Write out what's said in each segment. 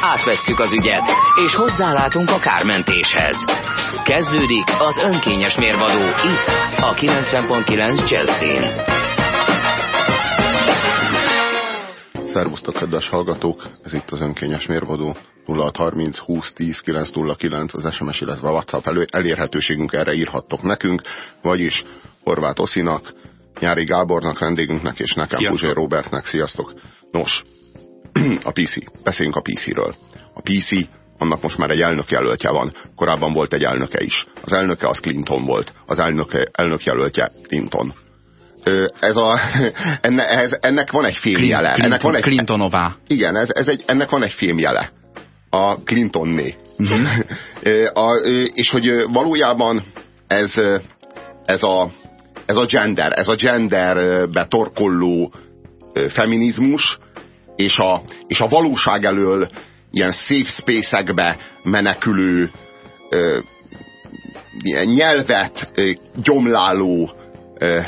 Átvesszük az ügyet, és hozzálátunk a kármentéshez. Kezdődik az önkényes mérvadó itt, a 90.9 Jazzin. Szervusztok, kedves hallgatók! Ez itt az önkényes mérvadó 0630 20 10 909 az SMS, illetve a WhatsApp elő, elérhetőségünk erre írhattok nekünk, vagyis Horváth Oszinak, Nyári Gábornak, vendégünknek és nekem, Puzsé Robertnek. Sziasztok! Nos, a PC. Beszéljünk a PC-ről. A PC annak most már egy elnök jelöltje van. Korábban volt egy elnöke is. Az elnöke az Clinton volt. Az elnöke, elnök jelöltje Clinton. Ez a, enne, ez, ennek van egy fémjele. Clinton, ennek van egy, Clintonová. Igen, ez, ez egy, ennek van egy fémjele. A Clintonné. Uh-huh. a, és hogy valójában ez, ez, a, ez a gender, ez a genderbe torkolló feminizmus, és a, és a valóság elől ilyen safe space-ekbe menekülő ö, nyelvet ö, gyomláló ö,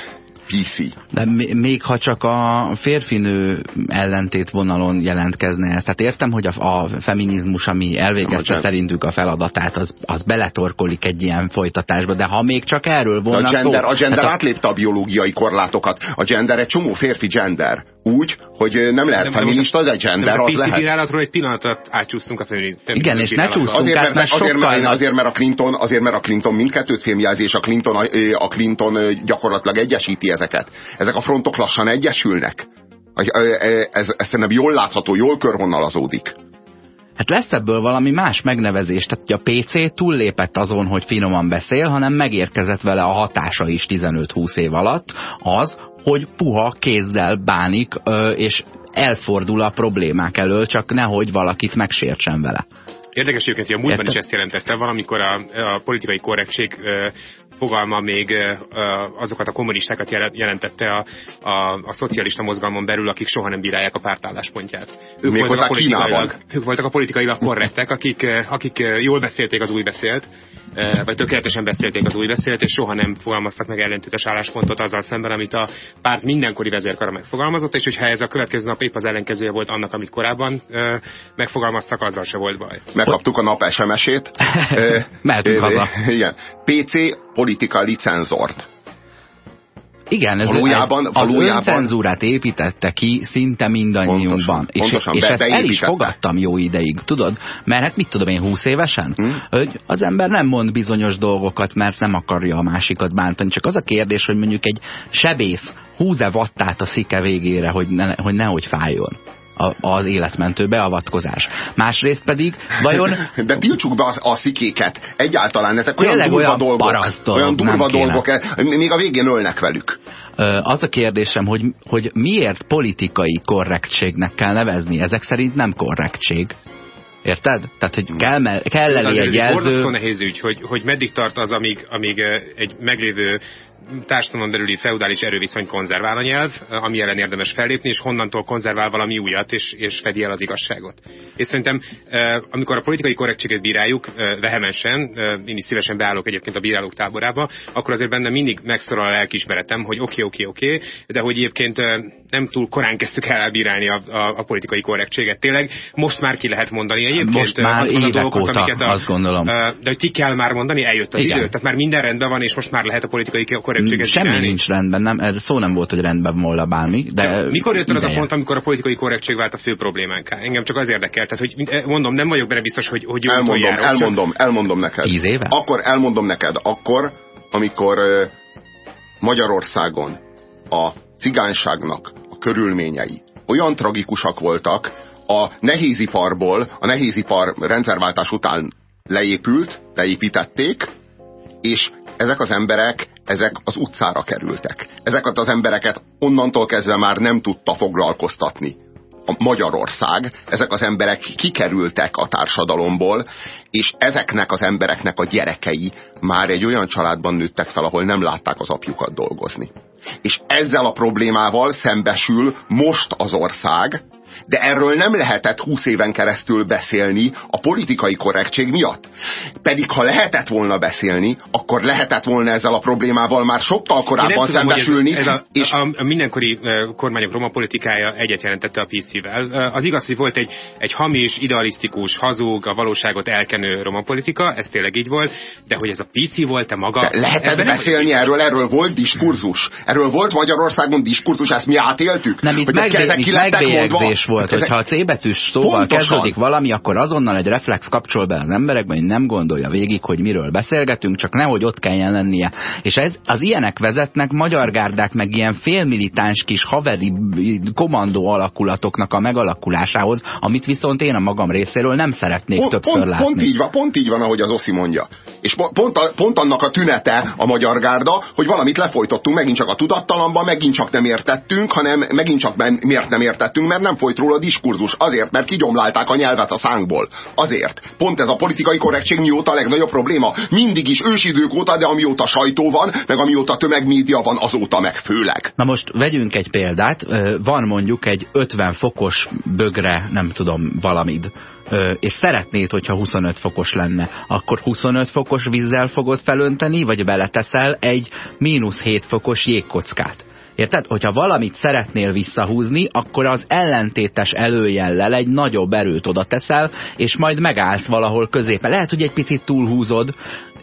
PC. De még ha csak a férfinő ellentét vonalon jelentkezne ez. Tehát értem, hogy a, a feminizmus, ami elvégezte szerintük a feladatát, az, az beletorkolik egy ilyen folytatásba, de ha még csak erről volna a gender, szó... A gender hát átlépte a biológiai korlátokat. A gender egy csomó férfi gender. Úgy, hogy nem lehet de feminista, de gender de az lehet. bírálatról egy pillanatot átcsúsztunk a feminizmus. Igen, és ne csúsztunk azért, át, mert, azért, mert, azért, mert a Clinton, azért, mert a Clinton mindkettőt fémjelzi, a Clinton, a Clinton gyakorlatilag egyesíti ezeket. Ezek a frontok lassan egyesülnek. Ez, ez szerintem jól látható, jól körvonalazódik. Hát lesz ebből valami más megnevezés, tehát a PC túllépett azon, hogy finoman beszél, hanem megérkezett vele a hatása is 15-20 év alatt, az, hogy puha kézzel bánik, és elfordul a problémák elől, csak nehogy valakit megsértsen vele. Érdekes egyébként, hogy a múltban is ezt jelentette valamikor a, a politikai korrektség fogalma még azokat a kommunistákat jelentette a, a, a szocialista mozgalmon belül, akik soha nem bírálják a pártálláspontját. Ők, voltak a politikailag, ők voltak a politikailag korrektek, akik, akik jól beszélték az új beszélt, vagy tökéletesen beszélték az új beszélt, és soha nem fogalmaztak meg ellentétes álláspontot azzal szemben, amit a párt mindenkori vezérkara megfogalmazott, és hogyha ez a következő nap épp az ellenkezője volt annak, amit korábban megfogalmaztak, azzal se volt baj. Megkaptuk a nap SMS-ét. Mehetünk haza. Igen. PC politika licenzort. Igen, ez, valójában, ez valójában, az öncenzúrát építette ki szinte mindannyiunkban. Pontosan, és, pontosan, és be, ezt el is fogadtam jó ideig, tudod? Mert hát mit tudom én, 20 évesen? Hmm? Hogy az ember nem mond bizonyos dolgokat, mert nem akarja a másikat bántani. Csak az a kérdés, hogy mondjuk egy sebész húz-e vattát a szike végére, hogy, ne, hogy nehogy fájjon az életmentő beavatkozás. Másrészt pedig vajon... De tiltsuk be a, a szikéket. Egyáltalán ezek olyan durva olyan dolgok. Olyan durva dolgok. Kéne. Még a végén ölnek velük. Az a kérdésem, hogy, hogy miért politikai korrektségnek kell nevezni? Ezek szerint nem korrektség. Érted? Tehát, hogy kell, kell elé egy jelző... Borzasztó nehéz ügy, hogy, hogy meddig tart az, amíg, amíg egy meglévő társadalom belüli feudális erőviszony konzervál a nyelv, ami ellen érdemes fellépni, és honnantól konzervál valami újat, és, és fedi el az igazságot. És szerintem, amikor a politikai korrektséget bíráljuk vehemensen, én is szívesen beállok egyébként a bírálók táborába, akkor azért benne mindig megszorol a lelkismeretem, hogy oké, oké, oké, de hogy egyébként nem túl korán kezdtük el elbírálni a, a, a politikai korrektséget. Tényleg most már ki lehet mondani egyébként most már azon a dolgokat, óta, amiket a, azt gondolom. De hogy ki kell már mondani, eljött az Igen. idő. Tehát már minden rendben van, és most már lehet a politikai korrektséget Semmi csinálni. nincs rendben, nem, szó nem volt, hogy rendben volna bármi. De Ja, mikor jött el az a pont, amikor a politikai korrektség vált a fő problémánká? Engem csak az érdekel. Tehát, hogy mondom, nem vagyok benne biztos, hogy, hogy Elmondom, járok, elmondom, elmondom neked. Tíz éve? Akkor elmondom neked, akkor, amikor Magyarországon a cigányságnak a körülményei olyan tragikusak voltak, a nehéziparból, a nehézipar rendszerváltás után leépült, leépítették, és ezek az emberek, ezek az utcára kerültek. Ezeket az embereket onnantól kezdve már nem tudta foglalkoztatni a, Magyarország, ezek az emberek kikerültek a társadalomból, és ezeknek az embereknek a gyerekei már egy olyan családban nőttek fel, ahol nem látták az apjukat dolgozni. És ezzel a problémával szembesül most az ország, de erről nem lehetett 20 éven keresztül beszélni a politikai korrektség miatt. Pedig ha lehetett volna beszélni, akkor lehetett volna ezzel a problémával már sokkal korábban tudom, szembesülni. Ez, ez a, és... a, a mindenkori kormányok roma politikája egyet jelentette a PC-vel. Az igaz, hogy volt egy, egy hamis, idealisztikus, hazug, a valóságot elkenő roma politika, ez tényleg így volt, de hogy ez a PC volt-e maga... De lehetett beszélni erről, erről volt diskurzus. Erről volt Magyarországon diskurzus, ezt mi átéltük. Nem, itt hogy megbélyegzés volt, hogyha a C betűs szóval Pontosan. kezdődik valami, akkor azonnal egy reflex kapcsol be az emberekbe, hogy nem gondolja végig, hogy miről beszélgetünk, csak nehogy ott kelljen lennie. És ez, az ilyenek vezetnek magyar gárdák, meg ilyen félmilitáns kis haveri kommandó alakulatoknak a megalakulásához, amit viszont én a magam részéről nem szeretnék pont, többször pont, látni. Pont így, van, pont így van, ahogy az Oszi mondja. És pont, a, pont annak a tünete a magyar gárda, hogy valamit lefolytottunk, megint csak a tudattalamban, megint csak nem értettünk, hanem megint csak miért nem értettünk, mert nem folyt róla diskurzus. Azért, mert kigyomlálták a nyelvet a szánkból. Azért. Pont ez a politikai korrektség mióta a legnagyobb probléma. Mindig is ősidők óta, de amióta sajtó van, meg amióta tömegmédia van, azóta meg főleg. Na most vegyünk egy példát. Van mondjuk egy 50 fokos bögre, nem tudom, valamid és szeretnéd, hogyha 25 fokos lenne, akkor 25 fokos vízzel fogod felönteni, vagy beleteszel egy mínusz 7 fokos jégkockát. Érted? Hogyha valamit szeretnél visszahúzni, akkor az ellentétes előjellel egy nagyobb erőt oda teszel, és majd megállsz valahol középen. Lehet, hogy egy picit túlhúzod,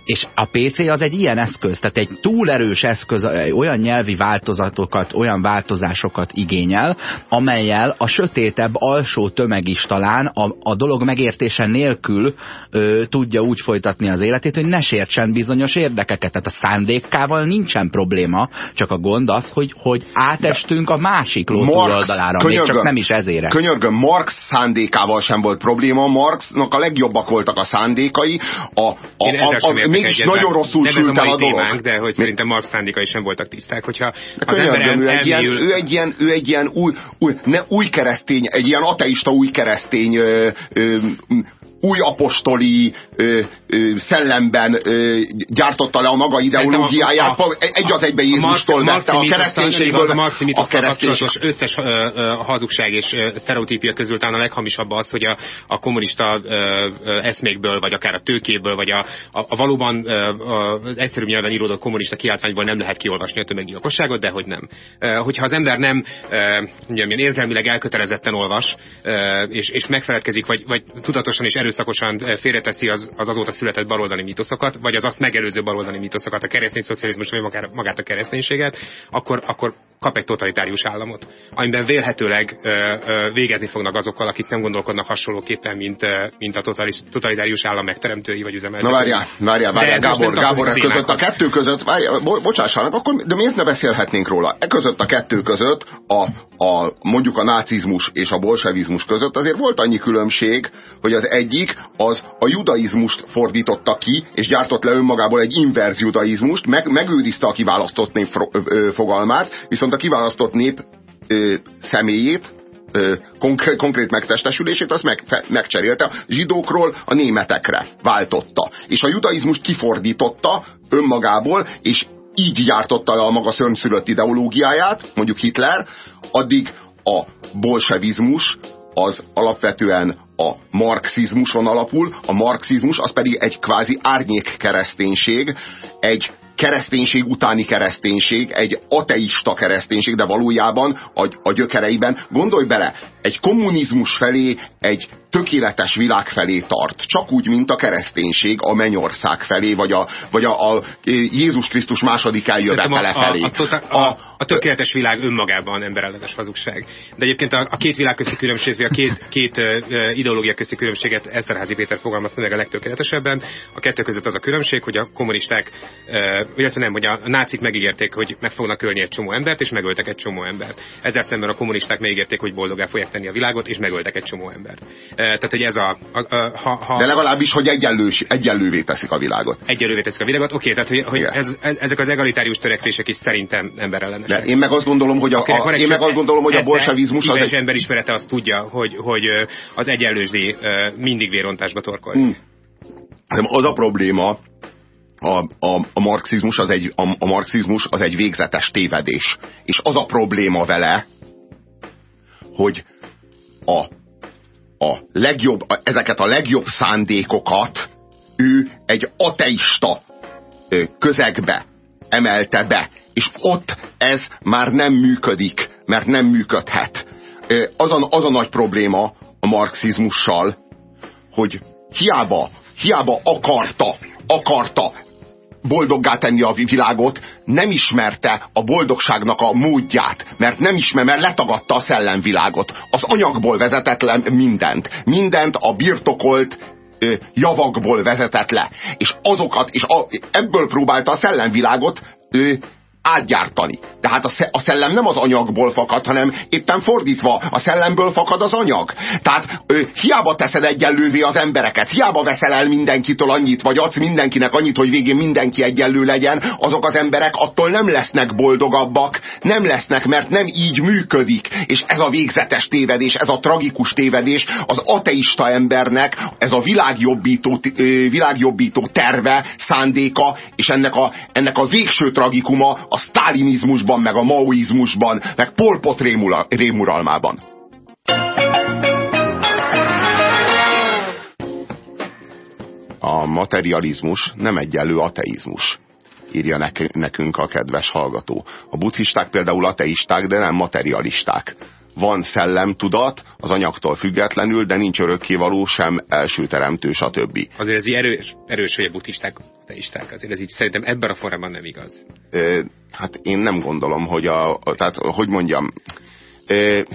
és a PC az egy ilyen eszköz, tehát egy túlerős eszköz, olyan nyelvi változatokat, olyan változásokat igényel, amelyel a sötétebb alsó tömeg is talán a, a dolog megértése nélkül ö, tudja úgy folytatni az életét, hogy ne sértsen bizonyos érdekeket. Tehát a szándékkával nincsen probléma, csak a gond az, hogy, hogy átestünk a másik ló oldalára, még csak nem is ezért. Könyörgöm, Marx szándékával sem volt probléma, Marxnak a legjobbak voltak a szándékai, a, a, a, a, a mégis nagyon rosszul sült el a, dolog. Témánk, de hogy szerintem Marx szándékai sem voltak tiszták. Hogyha de az ember ő, egy ilyen, ő egy ilyen, ő egy ilyen új, új, ne, új keresztény, egy ilyen ateista új keresztény ö, ö, új apostoli ö, ö, szellemben ö, gyártotta le a maga ideológiáját, a, a, egy az egybe Jézustól vette a kereszténységből. A Marxi kereszténység. összes ö, ö, hazugság és sztereotípia közül talán a leghamisabb az, hogy a, a kommunista ö, ö, eszmékből, vagy akár a tőkéből, vagy a, a, a valóban ö, az egyszerű nyelven íródott kommunista kiáltványból nem lehet kiolvasni a tömeggyilkosságot, de hogy nem. Ö, hogyha az ember nem ö, érzelmileg elkötelezetten olvas, ö, és, és megfeledkezik, vagy, vagy tudatosan és erőszakosan eh, félreteszi az, az azóta született baloldali mítoszokat, vagy az azt megelőző baloldali mítoszokat, a keresztény szocializmus, vagy magát a kereszténységet, akkor, akkor kap egy totalitárius államot, amiben vélhetőleg ö, ö, végezni fognak azokkal, akik nem gondolkodnak hasonlóképpen, mint, ö, mint a totalitárius állam megteremtői vagy üzemeltetői. Na várjál, várjál, várjál, Gábor, Gábor, a között a kettő között, várjál, bo bocsássanak, akkor, de miért ne beszélhetnénk róla? E között a kettő között, a, a, mondjuk a nácizmus és a bolsevizmus között azért volt annyi különbség, hogy az egyik az a judaizmust fordította ki, és gyártott le önmagából egy inverz judaizmust, meg, megőrizte a kiválasztott nép fogalmát, viszont a kiválasztott nép ö, személyét, ö, konkrét, konkrét megtestesülését, azt meg, fe, megcserélte. Zsidókról a németekre váltotta. És a judaizmust kifordította önmagából, és így gyártotta le a maga szörnyszülött ideológiáját, mondjuk Hitler, addig a bolsevizmus az alapvetően a marxizmuson alapul, a marxizmus az pedig egy kvázi árnyék kereszténység, egy kereszténység utáni kereszténység, egy ateista kereszténység, de valójában a, a gyökereiben, gondolj bele, egy kommunizmus felé, egy tökéletes világ felé tart. Csak úgy, mint a kereszténység a mennyország felé, vagy a, vagy a, a Jézus Krisztus második eljövetele felé. A, a, a, a, a tökéletes világ önmagában emberellenes hazugság. De egyébként a, a két világ közti különbség, vagy a két, két ideológia közti különbséget Eszterházi Péter fogalmazta meg a legtökéletesebben. A kettő között az a különbség, hogy a kommunisták, illetve nem, hogy a, a nácik megígérték, hogy meg fognak ölni egy csomó embert, és megöltek egy csomó embert. Ezzel szemben a kommunisták megígérték, hogy boldogá fogják tenni a világot, és megöltek egy csomó embert. Tehát, hogy ez a... a, a ha, ha De legalábbis, hogy egyenlős, egyenlővé teszik a világot. Egyenlővé teszik a világot, oké, tehát, hogy, hogy ez, ezek az egalitárius törekvések is szerintem emberellenesek. De én meg azt gondolom, hogy a, a, én meg azt gondolom, hogy a bolsevizmus az egy... emberismerete azt tudja, hogy, hogy az egyenlősdi mindig vérontásba torkol. Hmm. Az a probléma, a, a, a, marxizmus az egy, a, a marxizmus az egy végzetes tévedés. És az a probléma vele, hogy a, a legjobb, a, ezeket a legjobb szándékokat ő egy ateista közegbe emelte be. És ott ez már nem működik, mert nem működhet. Az a, az a nagy probléma a marxizmussal, hogy hiába, hiába akarta, akarta boldoggá tenni a világot, nem ismerte a boldogságnak a módját, mert nem ismer, mert letagadta a szellemvilágot. Az anyagból vezetett le mindent. Mindent a birtokolt ö, javakból vezetett le. És azokat, és a, ebből próbálta a szellemvilágot ö, átgyártani. Tehát a szellem nem az anyagból fakad, hanem éppen fordítva, a szellemből fakad az anyag. Tehát ö, hiába teszed egyenlővé az embereket, hiába veszel el mindenkitől annyit, vagy adsz mindenkinek annyit, hogy végén mindenki egyenlő legyen, azok az emberek attól nem lesznek boldogabbak, nem lesznek, mert nem így működik. És ez a végzetes tévedés, ez a tragikus tévedés az ateista embernek, ez a világjobbító, világjobbító terve, szándéka, és ennek a, ennek a végső tragikuma a sztálinizmusban, meg a maoizmusban, meg polpot rémuralmában. A materializmus nem egyenlő ateizmus írja nekünk a kedves hallgató. A buddhisták például ateisták, de nem materialisták van szellemtudat az anyagtól függetlenül, de nincs örökkévaló sem első teremtő, stb. Azért ez így erős, erős hogy a buddhisták, teisták, azért ez így szerintem ebben a formában nem igaz. E, hát én nem gondolom, hogy a, a tehát hogy mondjam, e,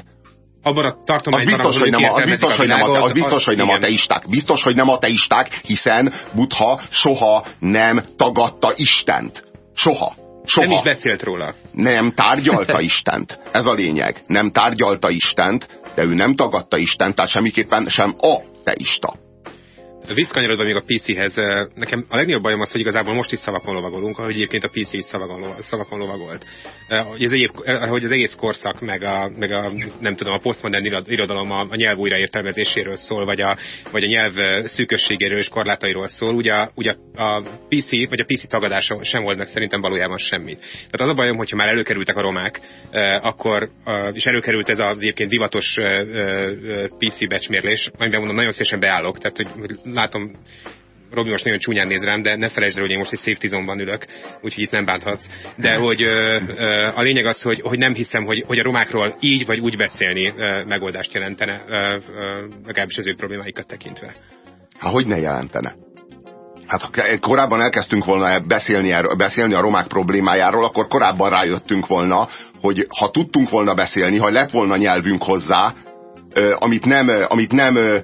abban a tartományban, az biztos, hogy nem, az biztos, hogy nem, az biztos, hogy nem ateisták. Biztos, hogy nem ateisták, hiszen Buddha soha nem tagadta Istent. Soha. Soha. Nem is beszélt róla. Nem tárgyalta Istent. Ez a lényeg. Nem tárgyalta Istent, de ő nem tagadta Istent, tehát semmiképpen sem a teista. Visszkanyarodva még a PC-hez, nekem a legnagyobb bajom az, hogy igazából most is szavakon lovagolunk, ahogy egyébként a PC is szavakon, szavakon lovagolt. Hogy az, egyéb, hogy az egész korszak, meg a, meg a nem tudom, a posztmodern irodalom a, a nyelv újraértelmezéséről szól, vagy a, vagy a nyelv szűkösségéről és korlátairól szól, ugye, ugye a PC, vagy a PC tagadása sem volt meg szerintem valójában semmit. Tehát az a bajom, hogyha már előkerültek a romák, akkor, és előkerült ez az egyébként divatos PC becsmérlés, amiben mondom, nagyon szépen beállok, tehát hogy látom, Robi most nagyon csúnyán néz rám, de ne felejtsd el, hogy én most egy safety zone-ban ülök, úgyhogy itt nem bánthatsz. De hogy ö, ö, a lényeg az, hogy, hogy nem hiszem, hogy, hogy a romákról így vagy úgy beszélni ö, megoldást jelentene, ö, ö, legalábbis az ő problémáikat tekintve. Hát hogy ne jelentene? Hát ha korábban elkezdtünk volna beszélni, beszélni a romák problémájáról, akkor korábban rájöttünk volna, hogy ha tudtunk volna beszélni, ha lett volna nyelvünk hozzá, amit nem, amit nem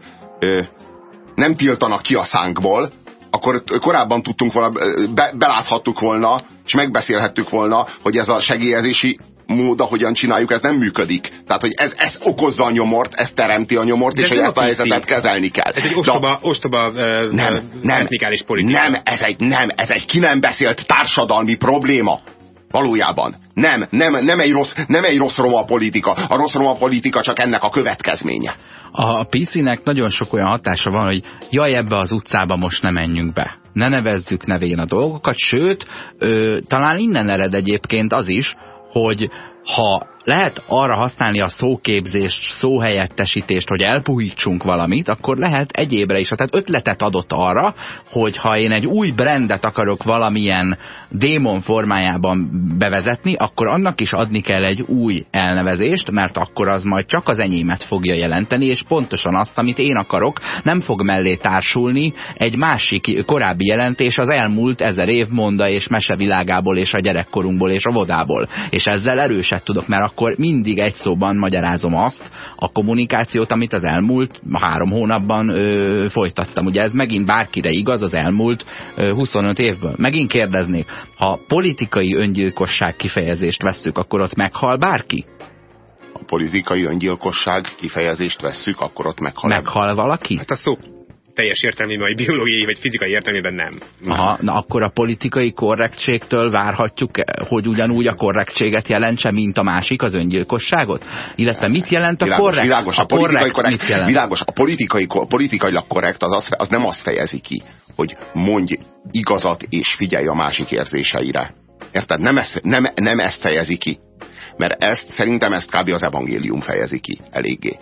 nem tiltanak ki a szánkból, akkor korábban tudtunk volna, be, beláthattuk volna, és megbeszélhettük volna, hogy ez a segélyezési mód, ahogyan csináljuk, ez nem működik. Tehát, hogy ez, ez okozza a nyomort, ez teremti a nyomort, De és hogy ezt a helyzetet kezelni kell. Ez egy ostoba, De, ostoba nem, nem, politika. Nem, ez egy, nem, ez egy ki nem beszélt társadalmi probléma. Valójában. Nem, nem, nem, egy rossz, nem egy rossz roma politika. A rossz roma politika csak ennek a következménye. A PC-nek nagyon sok olyan hatása van, hogy jaj, ebbe az utcába most nem menjünk be. Ne nevezzük nevén a dolgokat, sőt, ö, talán innen ered egyébként az is, hogy ha lehet arra használni a szóképzést, szóhelyettesítést, hogy elpuhítsunk valamit, akkor lehet egyébre is. Tehát ötletet adott arra, hogy ha én egy új brandet akarok valamilyen démon formájában bevezetni, akkor annak is adni kell egy új elnevezést, mert akkor az majd csak az enyémet fogja jelenteni, és pontosan azt, amit én akarok, nem fog mellé társulni egy másik korábbi jelentés az elmúlt ezer év monda és mesevilágából és a gyerekkorunkból és a vodából. És ezzel erőset tudok, mert akkor mindig egy szóban magyarázom azt, a kommunikációt, amit az elmúlt három hónapban ö, folytattam. Ugye ez megint bárkire igaz az elmúlt ö, 25 évből. Megint kérdeznék, ha politikai öngyilkosság kifejezést vesszük, akkor ott meghal bárki? a politikai öngyilkosság kifejezést vesszük, akkor ott meghal. Meghal valaki? Hát a szó teljes értelmében, vagy biológiai, vagy fizikai értelmében nem. Aha, na akkor a politikai korrektségtől várhatjuk, hogy ugyanúgy a korrektséget jelentse, mint a másik, az öngyilkosságot? Illetve mit jelent a világos, korrekt? Világos, a, a politikai korrekt, mit jelent? világos, a politikai, politikailag korrekt az, az, az nem azt fejezi ki, hogy mondj igazat és figyelj a másik érzéseire. Érted? Nem, ez, nem, nem ezt fejezi ki. Mert ezt, szerintem ezt kb. az evangélium fejezi ki eléggé.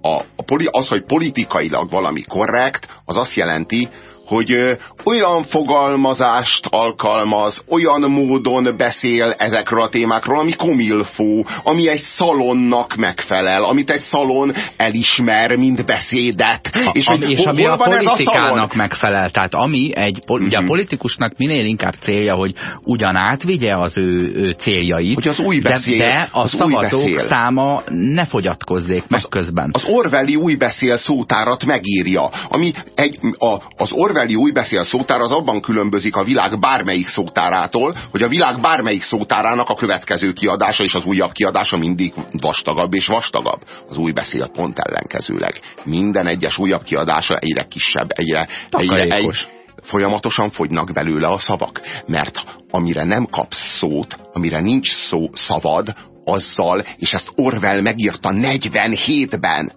A, a, az, hogy politikailag valami korrekt, az azt jelenti, hogy olyan fogalmazást alkalmaz, olyan módon beszél ezekről a témákról, ami komilfó, ami egy szalonnak megfelel, amit egy szalon elismer, mint beszédet. A, és, hogy, és ami a politikának a megfelel. Tehát ami egy, ugye a mhm. politikusnak minél inkább célja, hogy ugyan átvigye az ő, ő céljait, hogy az új beszél, de, de a az szavazók új beszél. száma ne fogyatkozzék meg az, közben. Az Orwelli új beszél szótárat megírja, ami egy, a, az Orwell Orwelli új beszél szótár az abban különbözik a világ bármelyik szótárától, hogy a világ bármelyik szótárának a következő kiadása és az újabb kiadása mindig vastagabb és vastagabb. Az új beszél pont ellenkezőleg. Minden egyes újabb kiadása egyre kisebb, egyre, egyre egy, folyamatosan fogynak belőle a szavak. Mert amire nem kapsz szót, amire nincs szó szavad, azzal, és ezt Orwell megírta 47-ben,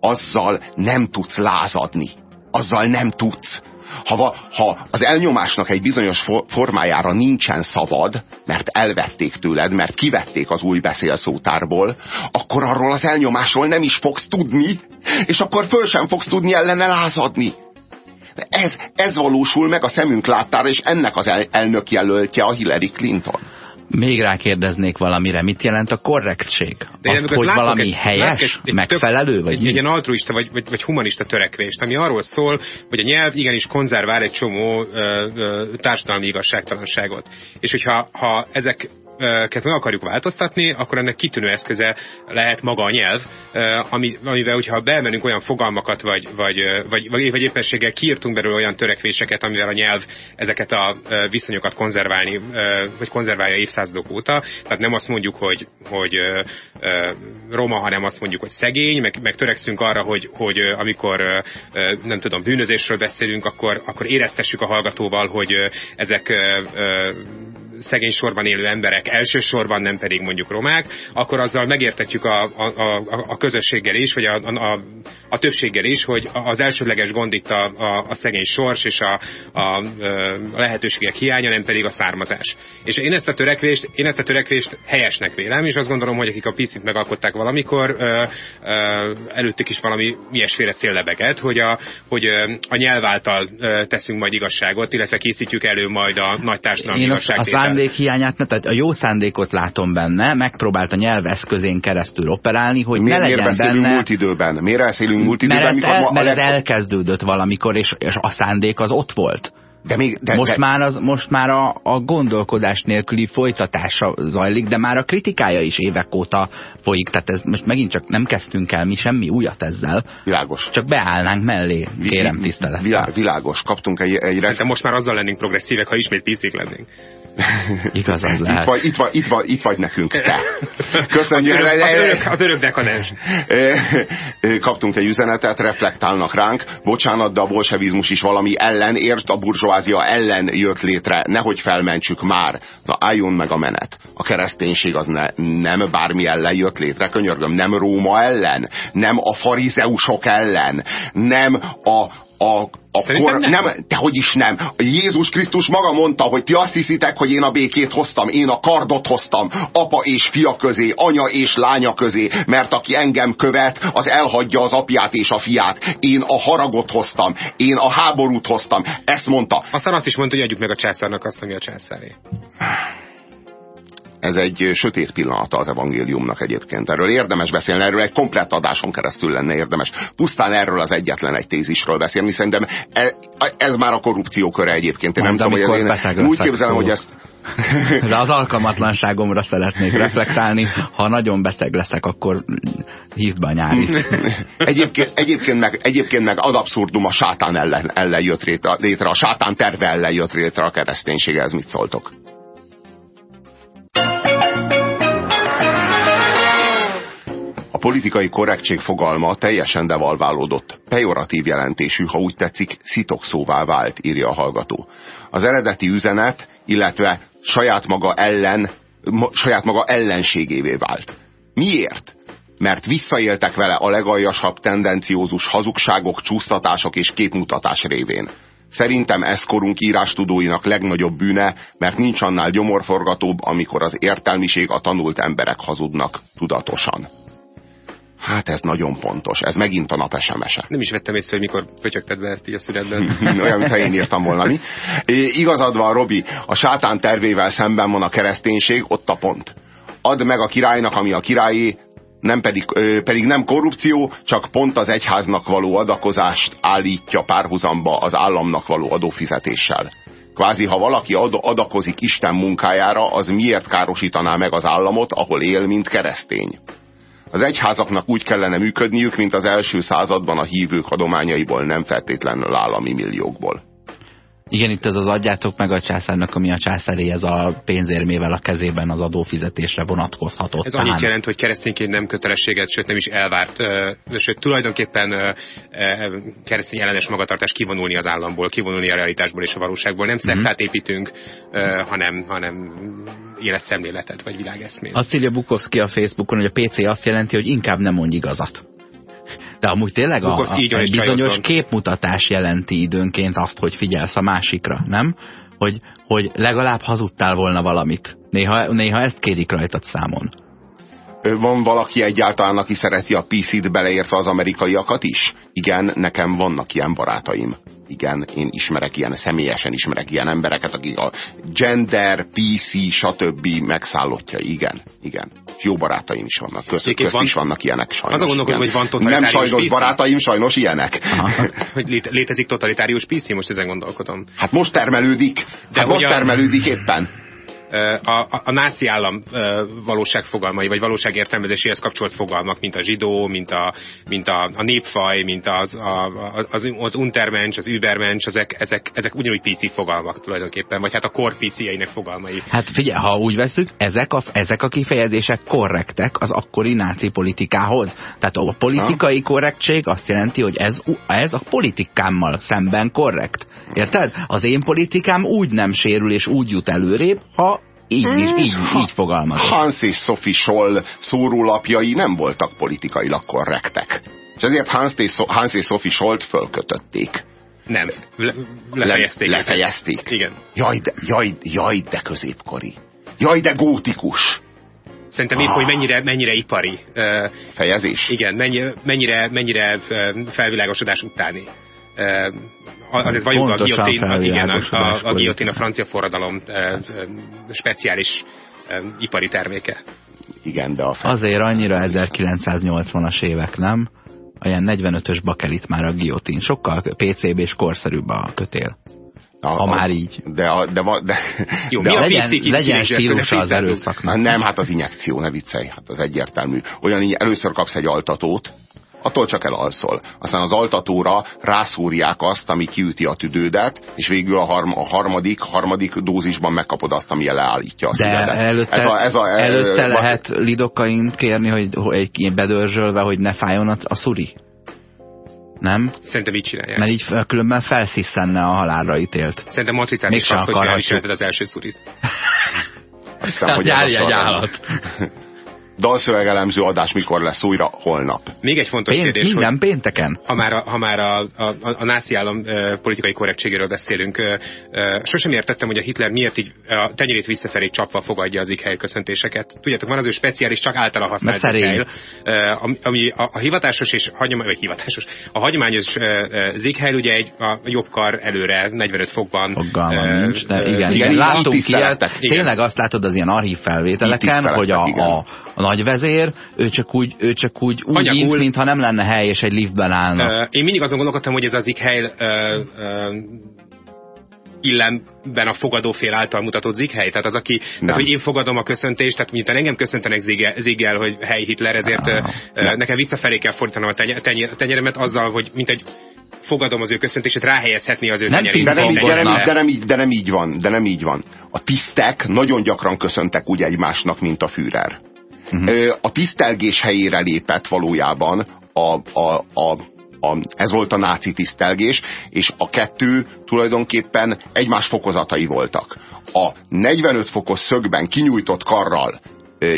azzal nem tudsz lázadni azzal nem tudsz. Ha, ha az elnyomásnak egy bizonyos formájára nincsen szavad, mert elvették tőled, mert kivették az új beszélszótárból, akkor arról az elnyomásról nem is fogsz tudni, és akkor föl sem fogsz tudni ellene lázadni. Ez, ez valósul meg a szemünk láttára, és ennek az el, elnök jelöltje a Hillary Clinton. Még rákérdeznék valamire, mit jelent a korrektség? De Azt, hogy valami egy, helyes, egy, egy megfelelő? Vagy egy, egy ilyen altruista vagy, vagy, vagy humanista törekvést, ami arról szól, hogy a nyelv igenis konzervál egy csomó ö, ö, társadalmi igazságtalanságot. És hogyha ha ezek meg akarjuk változtatni, akkor ennek kitűnő eszköze lehet maga a nyelv, ami, amivel, hogyha beemelünk olyan fogalmakat, vagy, vagy, vagy, vagy, vagy éppenséggel kiírtunk belőle olyan törekvéseket, amivel a nyelv ezeket a viszonyokat konzerválni, vagy konzerválja évszázadok óta. Tehát nem azt mondjuk, hogy, hogy roma, hanem azt mondjuk, hogy szegény, meg, meg törekszünk arra, hogy, hogy amikor nem tudom, bűnözésről beszélünk, akkor, akkor éreztessük a hallgatóval, hogy ezek szegény sorban élő emberek, elsősorban nem pedig mondjuk romák, akkor azzal megértetjük a, a, a, a közösséggel is, vagy a, a, a többséggel is, hogy az elsődleges gond itt a, a, a szegény sors és a, a, a lehetőségek hiánya, nem pedig a származás. És én ezt a törekvést, én ezt a törekvést helyesnek vélem, és azt gondolom, hogy akik a PC-t megalkották valamikor, ö, ö, előttük is valami ilyesféle céllebeget, hogy a, hogy a nyelv által teszünk majd igazságot, illetve készítjük elő majd a nagy társadalmi igazságtételt szándék hiányát, tehát a jó szándékot látom benne, megpróbált a nyelveszközén keresztül operálni, hogy miért, ne legyen miért benne... múlt időben? Miért beszélünk múlt időben? Mert, ez, el, mert ez elkezdődött valamikor, és, és a szándék az ott volt. De még, de, most, de... Már az, most már a, a gondolkodás nélküli folytatása zajlik, de már a kritikája is évek óta folyik, tehát ez most megint csak nem kezdtünk el mi semmi újat ezzel. Világos. Csak beállnánk mellé, kérem tisztelettel. Vilá, világos, kaptunk egy... egy Szerintem most már azzal lennénk progresszívek, ha ismét piszik lennénk. Igazad lehet. Itt vagy, itt vagy, itt vagy, itt vagy nekünk, te. Köszönjük. Az örök, az örök, az örök dekadens. Kaptunk egy üzenetet, reflektálnak ránk. Bocsánat, de a bolsevizmus is valami ellen, értsd, a burzsóázia ellen jött létre. Nehogy felmentsük már. Na álljon meg a menet. A kereszténység az ne, nem bármi ellen jött létre, könyörgöm. Nem Róma ellen, nem a farizeusok ellen, nem a, a, a kor, nem. nem, de hogy is nem. Jézus Krisztus maga mondta, hogy ti azt hiszitek, hogy én a békét hoztam, én a kardot hoztam, apa és fia közé, anya és lánya közé, mert aki engem követ, az elhagyja az apját és a fiát. Én a haragot hoztam, én a háborút hoztam. Ezt mondta. Aztán azt is mondta, hogy adjuk meg a császárnak azt, ami a császáré ez egy sötét pillanata az evangéliumnak egyébként. Erről érdemes beszélni, erről egy komplett adáson keresztül lenne érdemes. Pusztán erről az egyetlen egy tézisről beszélni, szerintem ez, ez már a korrupció köre egyébként. Én nem tudom, hogy ez én úgy képzelem, hogy ezt... De az alkalmatlanságomra szeretnék reflektálni. Ha nagyon beteg leszek, akkor hívd be a nyárit. Egyébként, egyébként, meg, egyébként meg ad abszurdum a sátán ellen, ellen jött létre, a sátán terve ellen jött létre a kereszténység. Ez mit szóltok? Politikai korrektség fogalma teljesen devalválódott. Pejoratív jelentésű, ha úgy tetszik, szitokszóvá vált, írja a hallgató. Az eredeti üzenet, illetve saját maga ellen, saját maga ellenségévé vált. Miért? Mert visszaéltek vele a legaljasabb tendenciózus hazugságok, csúsztatások és képmutatás révén. Szerintem ez korunk írástudóinak legnagyobb bűne, mert nincs annál gyomorforgatóbb, amikor az értelmiség a tanult emberek hazudnak tudatosan. Hát ez nagyon fontos. Ez megint a nap SMS-e. Nem is vettem észre, hogy mikor pötyögted be ezt így a születben. Olyan, mintha én írtam volna, mi? É, igazad van, Robi, a sátán tervével szemben van a kereszténység, ott a pont. Add meg a királynak, ami a királyé, nem pedig, ö, pedig nem korrupció, csak pont az egyháznak való adakozást állítja párhuzamba az államnak való adófizetéssel. Kvázi, ha valaki ad, adakozik Isten munkájára, az miért károsítaná meg az államot, ahol él, mint keresztény? Az egyházaknak úgy kellene működniük, mint az első században a hívők adományaiból, nem feltétlenül állami milliókból. Igen, itt ez az adjátok meg a császárnak, ami a császáré, ez a pénzérmével a kezében az adófizetésre vonatkozhatott. Ez annyit jelent, hogy keresztényként nem kötelességet, sőt nem is elvárt, sőt tulajdonképpen keresztény ellenes magatartás kivonulni az államból, kivonulni a realitásból és a valóságból. Nem szektát mhm. építünk, hanem, hanem életszemléletet vagy világeszmét. Azt írja Bukowski a Facebookon, hogy a PC azt jelenti, hogy inkább nem mondj igazat. De amúgy tényleg a, a, egy bizonyos képmutatás jelenti időnként azt, hogy figyelsz a másikra, nem? Hogy, hogy legalább hazudtál volna valamit. Néha, néha ezt kérik rajtad számon. Van valaki egyáltalán, aki szereti a PC-t beleértve az amerikaiakat is? Igen, nekem vannak ilyen barátaim. Igen, én ismerek ilyen, személyesen ismerek ilyen embereket, akik a gender, PC, stb. megszállottja. Igen, igen. Jó barátaim is vannak, közt, közt van, is vannak ilyenek sajnos. Az a gondolkodom, hogy van totalitárius Nem sajnos PC? barátaim, sajnos ilyenek. hogy lé létezik totalitárius PC? Most ezen gondolkodom. Hát most termelődik. De hát most termelődik éppen a, a, a náci állam valóságfogalmai, vagy valóságértelmezéséhez kapcsolt fogalmak, mint a zsidó, mint a, mint a, a népfaj, mint az, a, az, az untermensch, az übermensch, ezek, ezek, ezek ugyanúgy PC fogalmak tulajdonképpen, vagy hát a kor PC-einek fogalmai. Hát figyelj, ha úgy veszük, ezek a, ezek a kifejezések korrektek az akkori náci politikához. Tehát a politikai korrektség azt jelenti, hogy ez, ez a politikámmal szemben korrekt. Érted? Az én politikám úgy nem sérül és úgy jut előrébb, ha így, is, így, így fogalmazok. Hans és Sophie Scholl szórólapjai nem voltak politikailag korrektek. És ezért Hans és, so Hans és Sophie Schollt fölkötötték. Nem, le, lefejezték. Le, lefejezték? Igen. Jaj de, jaj, jaj, de középkori. Jaj, de gótikus. Szerintem épp, ah. hogy mennyire, mennyire ipari. Uh, Fejezés? Igen, mennyire, mennyire, mennyire felvilágosodás utáni. Uh, azért vagyunk a giotin, igen, a, a, a giotin a francia forradalom e, e, speciális e, ipari terméke. Igen, de a fel... Azért annyira 1980-as évek, nem? Olyan 45-ös bakelit már a giotin. Sokkal PCB és korszerűbb a kötél. A, ha már így. De, a, de, de, Jó, de mi a legyen, legyen stílusa az erőszaknak. Nem, hát az injekció, ne viccelj, hát az egyértelmű. Olyan így először kapsz egy altatót, attól csak elalszol. Aztán az altatóra rászúrják azt, ami kiüti a tüdődet, és végül a, harm, a harmadik, harmadik dózisban megkapod azt, ami leállítja a De előtte, ez a, ez a, előtte el, lehet lidokaint kérni, hogy, hogy egy bedörzsölve, hogy ne fájjon a, a szuri? Nem? Szerintem így csinálják. Mert így különben felszisztenne a halálra ítélt. Szerintem matricális az, hogy elviselted az első szurit. Aztán, hogy Gyárj egy állat. dalszövegelemző adás mikor lesz újra? Holnap. Még egy fontos Pént, kérdés, minden hogy pénteken. Ha már a, ha már a, a, a, a náci állam e, politikai korrektségéről beszélünk, e, e, sosem értettem, hogy a Hitler miért így a tenyerét visszafelé csapva fogadja az ikhely köszöntéseket. Tudjátok, van az ő speciális, csak általa használt ikhely, e, ami a, a hivatásos és hagyományos, vagy hivatásos, a hagyományos e, zikhely ugye egy a jobb kar előre 45 fokban. Fogalmam e, nincs, de igen, igen, igen látunk ilyet. Tényleg azt látod az ilyen archív felvételeken, hogy a, a, a nagyvezér, ő csak úgy, ő csak úgy, úgy Anyagul, nincs, mintha nem lenne hely, és egy liftben állna. Uh, én mindig azon gondolkodtam, hogy ez az hely uh, uh, illemben a fogadófél által mutatott zighely? Tehát az, aki, tehát, hogy én fogadom a köszöntést, tehát miután engem köszöntenek ziggel, hogy hely Hitler, ezért uh, nekem visszafelé kell fordítanom a tenyeremet azzal, hogy mint egy fogadom az ő köszöntését, ráhelyezhetni az ő nem tenyerét. De nem, így, de, nem, de, nem így, de nem így van, de nem így van. A tisztek nagyon gyakran köszöntek úgy egymásnak, mint a Führer. Uh-huh. a tisztelgés helyére lépett valójában a, a, a a, ez volt a náci tisztelgés, és a kettő tulajdonképpen egymás fokozatai voltak. A 45 fokos szögben kinyújtott karral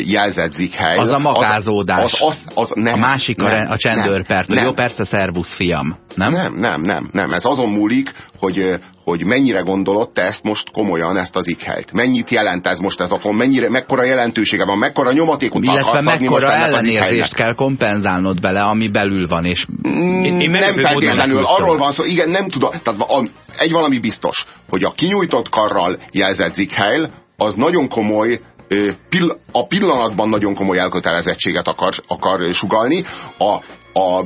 jelzett. Az a magázódás. Az, az, az, az, nem, a másik nem, a, a csendőrpert. Jó, persze, szervusz, fiam. Nem? Nem, nem, nem, nem. Ez azon múlik, hogy, hogy mennyire gondolod te ezt most komolyan, ezt az ikhelyt. Mennyit jelent ez most ez a font, mennyire, mekkora jelentősége van, mekkora nyomatékot Illetve mekkora ellenérzést kell kompenzálnod bele, ami belül van. És... Mm, én, én nem feltétlenül, arról van szó, igen, nem tudom, tehát a, egy valami biztos, hogy a kinyújtott karral jelzett zikhely, az nagyon komoly a pillanatban nagyon komoly elkötelezettséget akar, akar sugalni. A, a,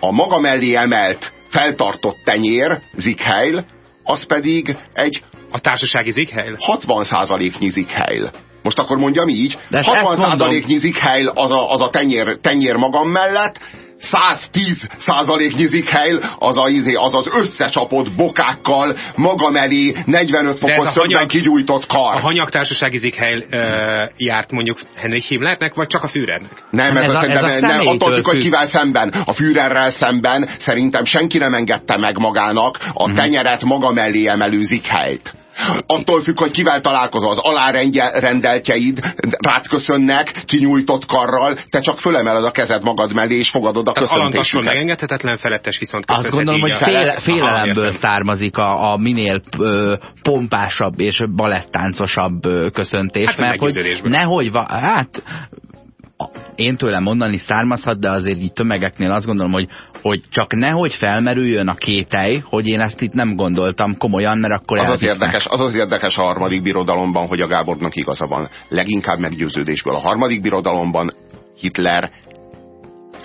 a maga mellé emelt, feltartott tenyér, zikheil, az pedig egy... A társasági zikheil? 60%-nyi zikheil. Most akkor mondjam így, 60%-nyi zikheil az a, az a tenyér, tenyér magam mellett, 110 százaléknyi zikhely, az, a, izé, az az összecsapott bokákkal, magam elé 45 fokos szögben kigyújtott kar. A hanyagtársasági zikhely uh, járt mondjuk Henry Himmlernek, vagy csak a Führernek? Nem, ez, ez, a, ez, a nem, attól függ, hogy kivel szemben. A Führerrel szemben szerintem senki nem engedte meg magának a mhm. tenyeret maga mellé emelő zikhelyt. Attól függ, hogy kivel találkozol. Az alárendeltjeid rád köszönnek, kinyújtott karral, te csak fölemeled a kezed magad mellé, és fogadod a köszöntésüket. megengedhetetlen felettes viszont Azt gondolom, hogy fél, félelemből Aha, származik a, a minél ö, pompásabb és balettáncosabb ö, köszöntés, hát mert hogy nehogy, va, hát én tőlem mondani származhat, de azért így tömegeknél azt gondolom, hogy, hogy csak nehogy felmerüljön a kételj, hogy én ezt itt nem gondoltam komolyan, mert akkor az az, érdekes, az az érdekes a harmadik birodalomban, hogy a Gábornak igaza van. Leginkább meggyőződésből. A harmadik birodalomban Hitler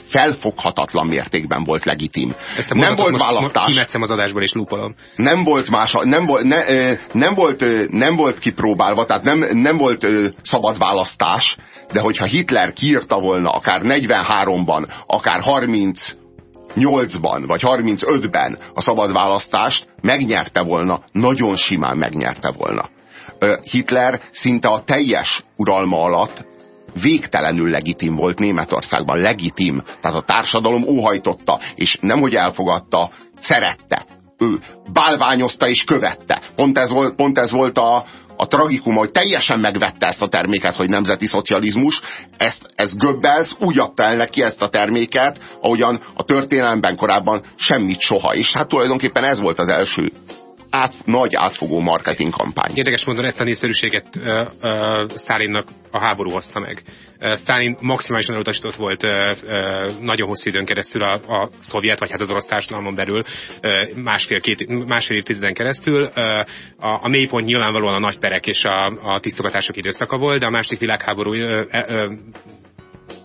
felfoghatatlan mértékben volt legitim. Ezt nem volt választás. Kimetszem az adásból és lúpolom. Nem volt más, nem volt, ne, nem volt, nem volt kipróbálva, tehát nem, nem volt szabad választás, de hogyha Hitler kiírta volna akár 43-ban, akár 30 8-ban vagy 35-ben a szabad választást, megnyerte volna, nagyon simán megnyerte volna. Hitler szinte a teljes uralma alatt végtelenül legitim volt Németországban, legitim. Tehát a társadalom óhajtotta, és nemhogy elfogadta, szerette. Ő bálványozta és követte. Pont ez volt, pont ez volt a, a tragikum, hogy teljesen megvette ezt a terméket, hogy nemzeti szocializmus, ezt, ezt Goebbels úgy adta el neki ezt a terméket, ahogyan a történelemben korábban semmit soha. És hát tulajdonképpen ez volt az első át, nagy átfogó marketing kampány. Érdekes módon ezt a népszerűséget uh, uh, Stalinnak a háború hozta meg. Uh, Stalin maximálisan elutasított volt uh, uh, nagyon hosszú időn keresztül a, a szovjet, vagy hát az orosz társadalmon belül uh, másfél, két, másfél évtizeden keresztül. Uh, a, a mélypont nyilvánvalóan a nagy perek és a, a tisztogatások időszaka volt, de a második világháború uh, uh,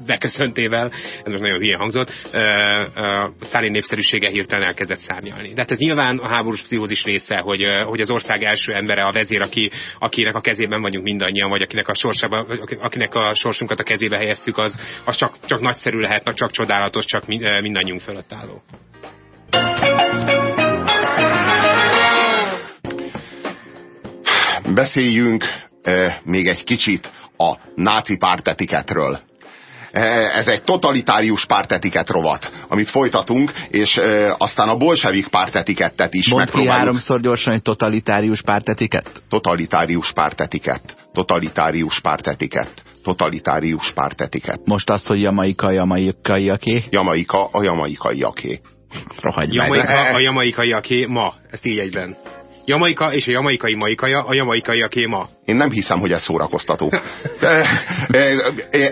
beköszöntével, ez most nagyon hülye hangzott, Stalin népszerűsége hirtelen elkezdett szárnyalni. De hát ez nyilván a háborús pszichózis része, hogy, hogy az ország első embere, a vezér, aki, akinek a kezében vagyunk mindannyian, vagy akinek a, sorsába, akinek a sorsunkat a kezébe helyeztük, az, az csak, csak nagyszerű lehet, csak csodálatos, csak mindannyiunk fölött álló. Beszéljünk eh, még egy kicsit a náci pártetiketről. Eh, ez egy totalitárius pártetiket rovat, amit folytatunk, és e, aztán a bolsevik pártetikettet is Mondd megpróbáljuk. ki háromszor gyorsan, hogy totalitárius pártetiket? Totalitárius pártetiket. Totalitárius pártetiket. Totalitárius pártetiket. Most azt, hogy Jamaika, Jamaikai aké? Jamaika, a jamaikai aké. Rohagy Jamaika, a jamaikai aké ma. Ezt így egyben. Jamaika és a jamaikai maikaja, a jamaikai a kéma. Én nem hiszem, hogy ez szórakoztató.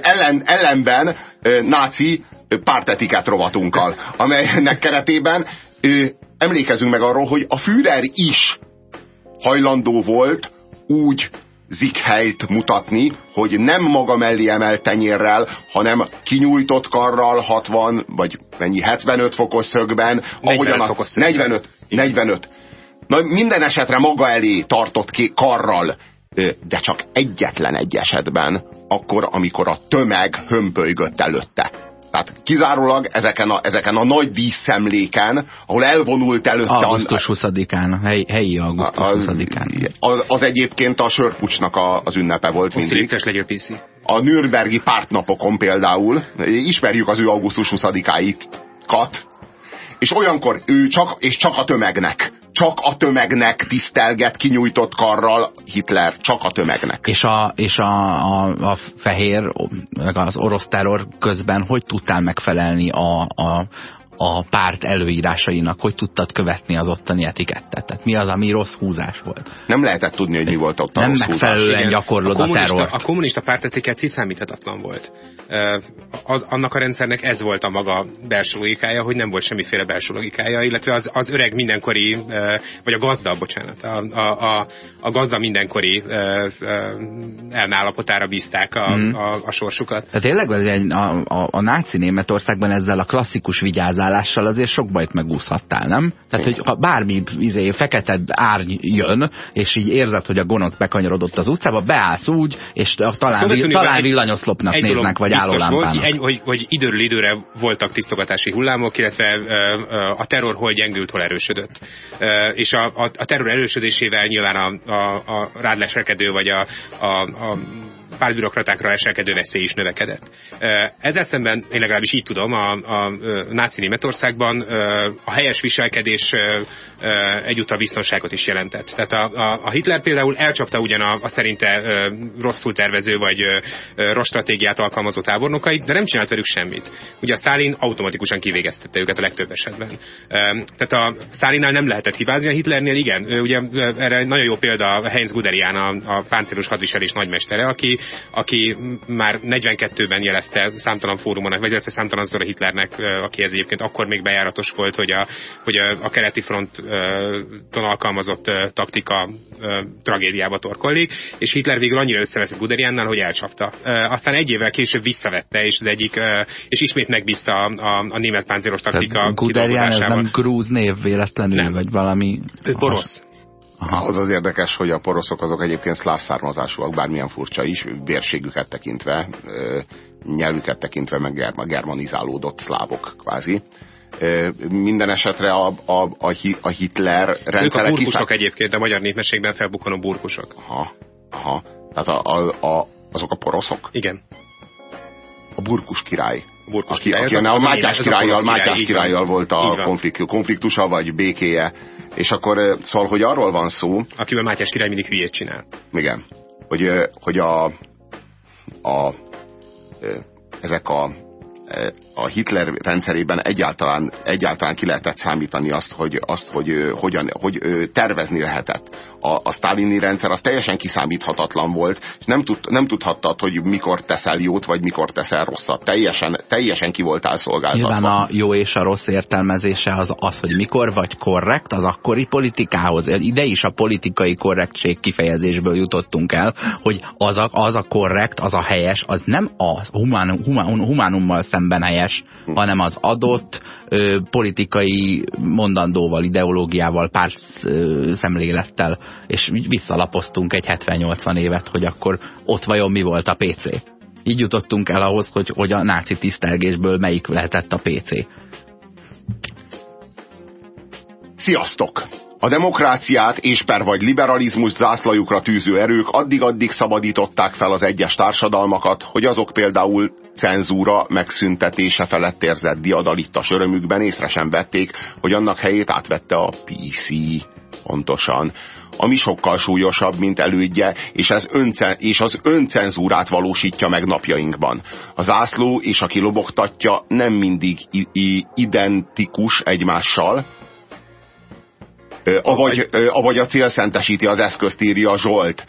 Ellen, ellenben náci pártetikát rovatunkkal, amelynek keretében emlékezünk meg arról, hogy a Führer is hajlandó volt úgy zikhelyt mutatni, hogy nem maga mellé emelt tenyérrel, hanem kinyújtott karral 60, vagy mennyi, 75 fokos szögben, ahogyan a 45, 45 Na, minden esetre maga elé tartott ki karral, de csak egyetlen egy esetben, akkor, amikor a tömeg hömpölygött előtte. Tehát kizárólag ezeken a, ezeken a nagy díszemléken, ahol elvonult előtte... Augusztus 20-án, hely, helyi augusztus 20-án. Az, az egyébként a sörpucsnak a, az ünnepe volt mindig. Vicces legyél, PC. A Nürnbergi pártnapokon például, ismerjük az ő augusztus 20-áikat, és olyankor ő csak, és csak a tömegnek, csak a tömegnek tisztelget kinyújtott karral Hitler, csak a tömegnek. És a, és a, a, a fehér, az orosz terror közben hogy tudtál megfelelni a, a, a párt előírásainak, hogy tudtad követni az ottani etikettet? Tehát mi az, ami rossz húzás volt? Nem lehetett tudni, hogy mi volt ott a Nem rossz megfelelően húzás. gyakorlod a, a terrort. A kommunista pártetikett kiszámíthatatlan volt. Az, annak a rendszernek ez volt a maga belső logikája, hogy nem volt semmiféle belső logikája, illetve az, az öreg mindenkori, vagy a gazda, bocsánat, a, a, a, a gazda mindenkori elnállapotára bízták a, mm. a, a sorsukat. Tehát tényleg a, a, a náci Németországban ezzel a klasszikus vigyázás hozzáállással azért sok bajt megúszhattál, nem? Tehát, hogy ha bármi izé, fekete árny jön, és így érzed, hogy a gonosz bekanyarodott az utcába, beállsz úgy, és talán, szóval talán villanyoszlopnak néznek, vagy állólámpának. Volt, hogy, hogy időről időre voltak tisztogatási hullámok, illetve a terror hol gyengült, hol erősödött. És a, a, a terror erősödésével nyilván a, a, a rádlesrekedő, vagy a, a, a pálbürokratákra eselkedő veszély is növekedett. Ezzel szemben, én legalábbis így tudom, a, a, a náci Németországban a helyes viselkedés egyúttal biztonságot is jelentett. Tehát a, a, a Hitler például elcsapta ugyan a, a szerinte rosszul tervező vagy rossz stratégiát alkalmazó tábornokait, de nem csinált velük semmit. Ugye a Stalin automatikusan kivégeztette őket a legtöbb esetben. Tehát a Stalinnál nem lehetett hibázni, a Hitlernél igen. Ugye erre nagyon jó példa Heinz Guderian, a, a páncélos hadviselés nagymestere, aki aki már 42-ben jelezte számtalan fórumon, vagy illetve számtalan a Hitlernek, aki ez egyébként akkor még bejáratos volt, hogy a, hogy a, a keleti fronton alkalmazott taktika tragédiába torkollik, és Hitler végül annyira összeveszett Guderiannal, hogy elcsapta. Aztán egy évvel később visszavette, és az egyik, és ismét megbízta a, a, a német páncélos taktika Guderian ez nem grúz név véletlenül, nem. vagy valami... Ő porosz. Aha. Az az érdekes, hogy a poroszok azok egyébként szláv származásúak, bármilyen furcsa is, vérségüket tekintve, nyelvüket tekintve, meg germanizálódott szlávok kvázi. Minden esetre a, a, a, a Hitler rendszere... Ők a burkusok kiszá... egyébként, a magyar népmeségben felbukkanó burkusok. Aha, aha. Tehát a, a, a, azok a poroszok? Igen. A burkus király. Burkus aki, király, aki a, a Mátyás királyjal, Mátyás királyjal volt a konfliktus, konfliktusa, vagy békéje és akkor szóval, hogy arról van szó... Akiben Mátyás király mindig hülyét csinál. Igen. Hogy, hogy a, a, ezek a a Hitler rendszerében egyáltalán, egyáltalán ki lehetett számítani azt, hogy, azt, hogy, hogyan, hogy tervezni lehetett. A, a sztálini rendszer az teljesen kiszámíthatatlan volt, és nem, tud, nem tudhattad, hogy mikor teszel jót, vagy mikor teszel rosszat. Teljesen, teljesen ki voltál szolgáltatva. Nyilván a jó és a rossz értelmezése az, az, hogy mikor vagy korrekt az akkori politikához. Ide is a politikai korrektség kifejezésből jutottunk el, hogy az a, az a korrekt, az a helyes, az nem a humánum, humánum, humánummal szemben helyes, helyes, hm. hanem az adott ö, politikai mondandóval, ideológiával, párt ö, szemlélettel, és visszalapoztunk egy 70-80 évet, hogy akkor ott vajon mi volt a PC. Így jutottunk el ahhoz, hogy, hogy a náci tisztelgésből melyik lehetett a PC. Sziasztok! A demokráciát és per vagy liberalizmus zászlajukra tűző erők addig-addig szabadították fel az egyes társadalmakat, hogy azok például cenzúra megszüntetése felett érzett diadalittas örömükben észre sem vették, hogy annak helyét átvette a PC. Pontosan. Ami sokkal súlyosabb, mint elődje, és, ez öncen, és az öncenzúrát valósítja meg napjainkban. Az ászló és aki lobogtatja nem mindig identikus egymással, avagy, avagy a cél szentesíti az eszközt, írja Zsolt.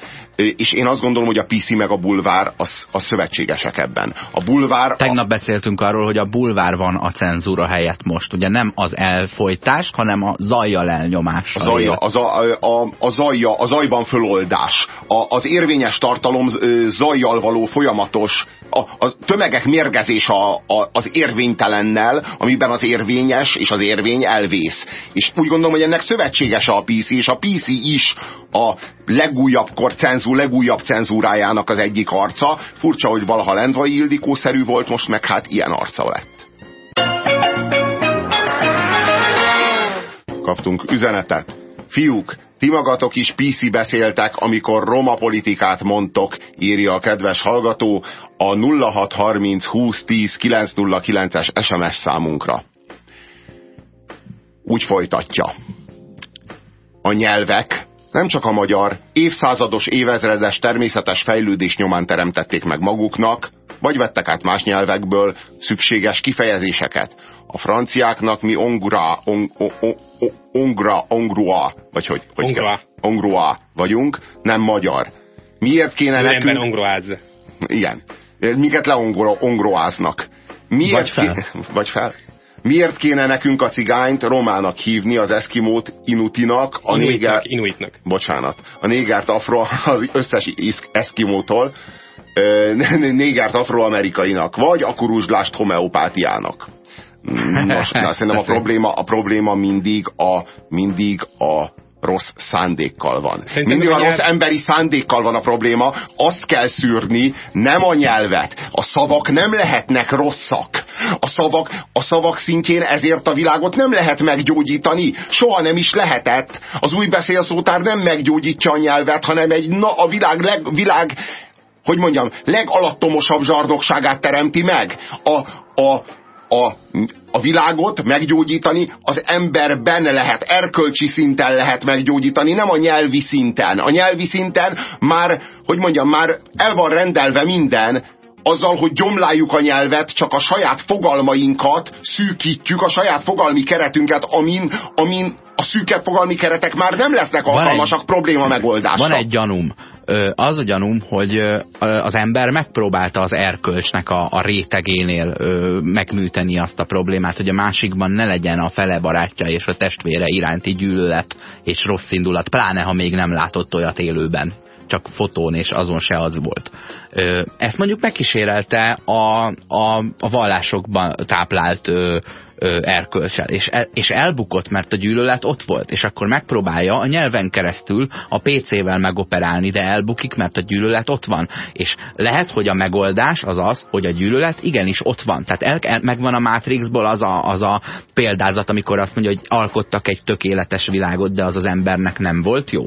És én azt gondolom, hogy a PC meg a bulvár az, az szövetségesek ebben. A bulvár... Tegnap a... beszéltünk arról, hogy a bulvár van a cenzúra helyett most. Ugye nem az elfolytás, hanem a zajjal elnyomás. A zajja, az a, a, a, zajja, a zajban föloldás. A, az érvényes tartalom zajjal való folyamatos a, a tömegek mérgezés a, a, az érvénytelennel, amiben az érvényes és az érvény elvész. És úgy gondolom, hogy ennek szövetséges a PC, és a PC is a legújabb kor sajtó legújabb cenzúrájának az egyik arca. Furcsa, hogy valaha Lendvai Ildikó-szerű volt, most meg hát ilyen arca lett. Kaptunk üzenetet. Fiúk, ti magatok is piszi beszéltek, amikor roma politikát mondtok, írja a kedves hallgató a 0630 2010 909-es SMS számunkra. Úgy folytatja. A nyelvek nem csak a magyar, évszázados, évezredes természetes fejlődés nyomán teremtették meg maguknak, vagy vettek át más nyelvekből szükséges kifejezéseket. A franciáknak mi ongra, on, on, on, ongra, ongrua, vagy hogy? hogy ongrua. ongrua vagyunk, nem magyar. Miért kéne Ő nekünk... ongroáz. Igen. Miket leongroáznak. Miért Vagy fel. Ké... Vagy fel. Miért kéne nekünk a cigányt romának hívni, az eszkimót inutinak, a Inuitnak, néger... inuitnak. Bocsánat. A négert afro az összes eszkimótól, ö, négert afroamerikainak, vagy a kuruzslást homeopátiának. Nos, na, szerintem a probléma, a probléma mindig a, mindig a rossz szándékkal van. Szerintem Mindig a a rossz nyelv- emberi szándékkal van a probléma, azt kell szűrni, nem a nyelvet. A szavak nem lehetnek rosszak. A szavak, a szavak szintjén ezért a világot nem lehet meggyógyítani. Soha nem is lehetett. Az új beszélszótár nem meggyógyítja a nyelvet, hanem egy na, a világ, leg, világ hogy mondjam, legalattomosabb zsarnokságát teremti meg. A, a, a, a világot meggyógyítani az emberben lehet, erkölcsi szinten lehet meggyógyítani, nem a nyelvi szinten. A nyelvi szinten már, hogy mondjam, már el van rendelve minden, azzal, hogy gyomláljuk a nyelvet, csak a saját fogalmainkat szűkítjük, a saját fogalmi keretünket, amin, amin a szűkebb fogalmi keretek már nem lesznek alkalmasak egy- probléma megoldásra. Van egy gyanúm. Az a gyanúm, hogy az ember megpróbálta az erkölcsnek a, a rétegénél megműteni azt a problémát, hogy a másikban ne legyen a fele barátja és a testvére iránti gyűlölet és rossz indulat, pláne ha még nem látott olyat élőben csak fotón, és azon se az volt. Ezt mondjuk megkísérelte a, a, a vallásokban táplált erkölcsel, és, el, és elbukott, mert a gyűlölet ott volt, és akkor megpróbálja a nyelven keresztül a PC-vel megoperálni, de elbukik, mert a gyűlölet ott van. És lehet, hogy a megoldás az az, hogy a gyűlölet igenis ott van. Tehát el, el, megvan a Matrixból az a, az a példázat, amikor azt mondja, hogy alkottak egy tökéletes világot, de az az embernek nem volt jó.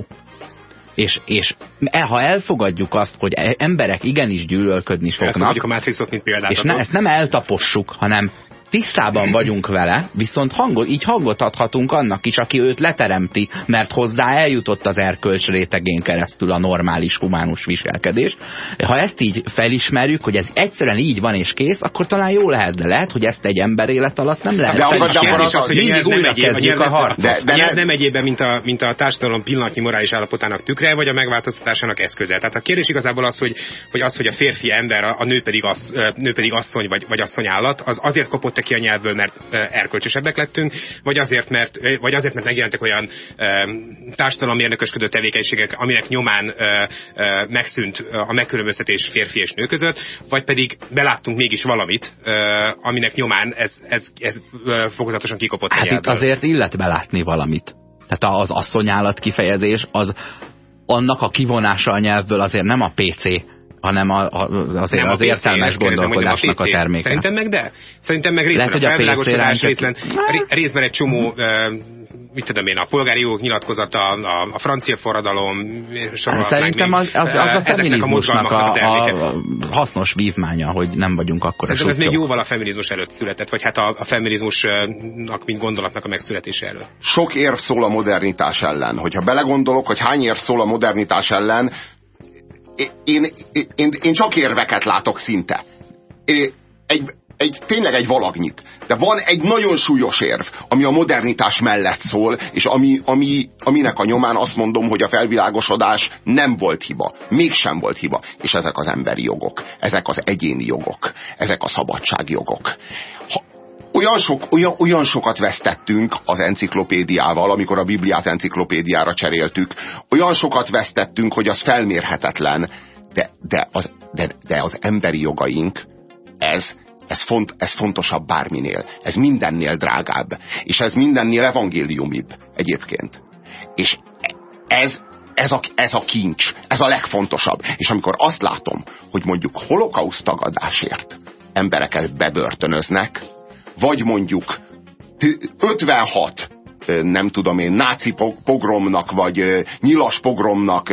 És, és e- ha elfogadjuk azt, hogy e- emberek igenis gyűlölködni fognak, a Matrixot, mint és példázatot. ne, ezt nem eltapossuk, hanem tisztában vagyunk vele, viszont hangot, így hangot adhatunk annak is, aki őt leteremti, mert hozzá eljutott az erkölcs rétegén keresztül a normális humánus viselkedés. Ha ezt így felismerjük, hogy ez egyszerűen így van és kész, akkor talán jó lehet, de lehet, hogy ezt egy ember élet alatt nem lehet. De de akkor Kérdés az, hogy Mindig újra kezdjük a nem- harcot. De- de ne- nem egyébben, mint a, mint a társadalom pillanatnyi morális állapotának tükre, vagy a megváltoztatásának eszköze. Tehát a kérdés igazából az, hogy, hogy az, hogy a férfi ember, a a nő pedig, az, nő pedig asszony, vagy, vagy asszony állat, az azért kopott ki a nyelvből, mert erkölcsösebbek lettünk, vagy azért, mert, vagy azért, mert megjelentek olyan társadalommérnökösködő tevékenységek, aminek nyomán megszűnt a megkülönböztetés férfi és nő között, vagy pedig beláttunk mégis valamit, aminek nyomán ez, ez, ez fokozatosan kikopott a Hát itt nyelvből. azért illet belátni valamit. Tehát az asszonyállat kifejezés, az annak a kivonása a nyelvből azért nem a PC, hanem a, a, azért Nem a az PC, értelmes gondolkodásnak a, PC. terméke. Szerintem meg de. Szerintem meg részben Lehet, a a felvilágosodás, részben, részben egy csomó, mit tudom én, a polgári jogok nyilatkozata, a, a francia forradalom, sorolhatnánk Szerintem az, az, az a ezeknek a feminizmusnak a, a terméke. a, a hasznos vívmánya, hogy nem vagyunk akkor Szerintem ez még jóval a feminizmus előtt született, vagy hát a, a feminizmusnak, mint gondolatnak a megszületése előtt. sok érv szól a modernitás ellen. Hogyha belegondolok, hogy hány érv szól a modernitás ellen, én, én, én, csak érveket látok szinte. Egy, egy, tényleg egy valagnyit. De van egy nagyon súlyos érv, ami a modernitás mellett szól, és ami, ami, aminek a nyomán azt mondom, hogy a felvilágosodás nem volt hiba. Mégsem volt hiba. És ezek az emberi jogok, ezek az egyéni jogok, ezek a szabadságjogok. Ha, olyan, sok, olyan, olyan sokat vesztettünk az enciklopédiával, amikor a Bibliát enciklopédiára cseréltük. Olyan sokat vesztettünk, hogy az felmérhetetlen. De, de, az, de, de az emberi jogaink, ez, ez, font, ez fontosabb bárminél. Ez mindennél drágább. És ez mindennél evangéliumibb egyébként. És ez, ez, a, ez a kincs, ez a legfontosabb. És amikor azt látom, hogy mondjuk holokauszt tagadásért embereket bebörtönöznek, vagy mondjuk t- 56 nem tudom én, náci pogromnak, vagy nyilas pogromnak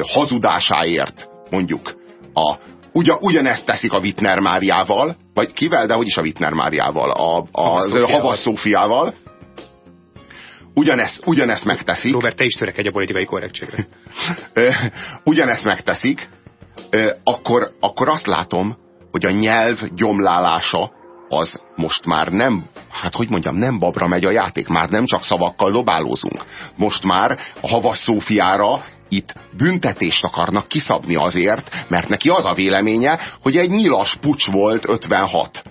hazudásáért, mondjuk, a, ugyan, ugyanezt teszik a Wittner Máriával, vagy kivel, de hogy is a Wittner Máriával, a, a Havas Szófiával, ugyanezt, ugyanezt megteszik. Robert, te is törekedj a politikai korrektségre. ugyanezt megteszik, akkor, akkor azt látom, hogy a nyelv gyomlálása az most már nem, hát hogy mondjam, nem babra megy a játék, már nem csak szavakkal dobálózunk. Most már a Havas Szófiára itt büntetést akarnak kiszabni azért, mert neki az a véleménye, hogy egy nyilas pucs volt 56.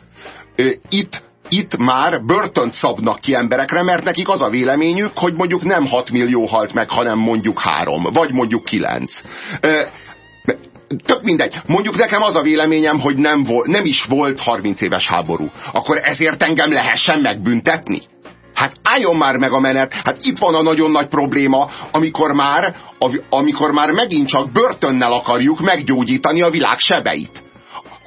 Itt itt már börtönt szabnak ki emberekre, mert nekik az a véleményük, hogy mondjuk nem 6 millió halt meg, hanem mondjuk 3, vagy mondjuk 9 tök mindegy. Mondjuk nekem az a véleményem, hogy nem, vol, nem is volt 30 éves háború. Akkor ezért engem lehessen megbüntetni? Hát álljon már meg a menet, hát itt van a nagyon nagy probléma, amikor már, amikor már megint csak börtönnel akarjuk meggyógyítani a világ sebeit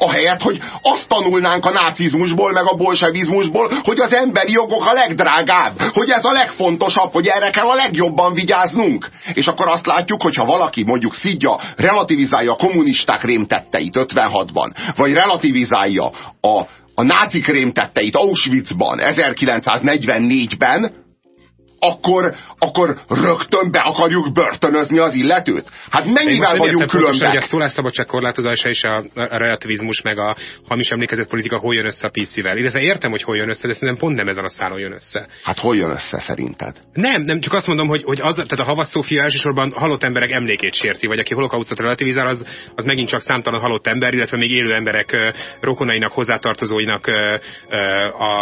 ahelyett, hogy azt tanulnánk a nácizmusból, meg a bolsevizmusból, hogy az emberi jogok a legdrágább, hogy ez a legfontosabb, hogy erre kell a legjobban vigyáznunk. És akkor azt látjuk, hogy ha valaki mondjuk szidja, relativizálja a kommunisták rémtetteit 56-ban, vagy relativizálja a, a nácik rémtetteit Auschwitzban 1944-ben, akkor, akkor rögtön be akarjuk börtönözni az illetőt? Hát mennyivel vagyunk különbek? Hogy a szólásszabadság korlátozása és a, a relativizmus meg a hamis emlékezett politika hol jön össze a PC-vel. Illetve értem, hogy hol jön össze, de szerintem pont nem ezen a szálon jön össze. Hát hol jön össze szerinted? Nem, nem, csak azt mondom, hogy, hogy az, tehát a Havas Szófia elsősorban halott emberek emlékét sérti, vagy aki holokausztot relativizál, az, az megint csak számtalan halott ember, illetve még élő emberek rokonainak, hozzátartozóinak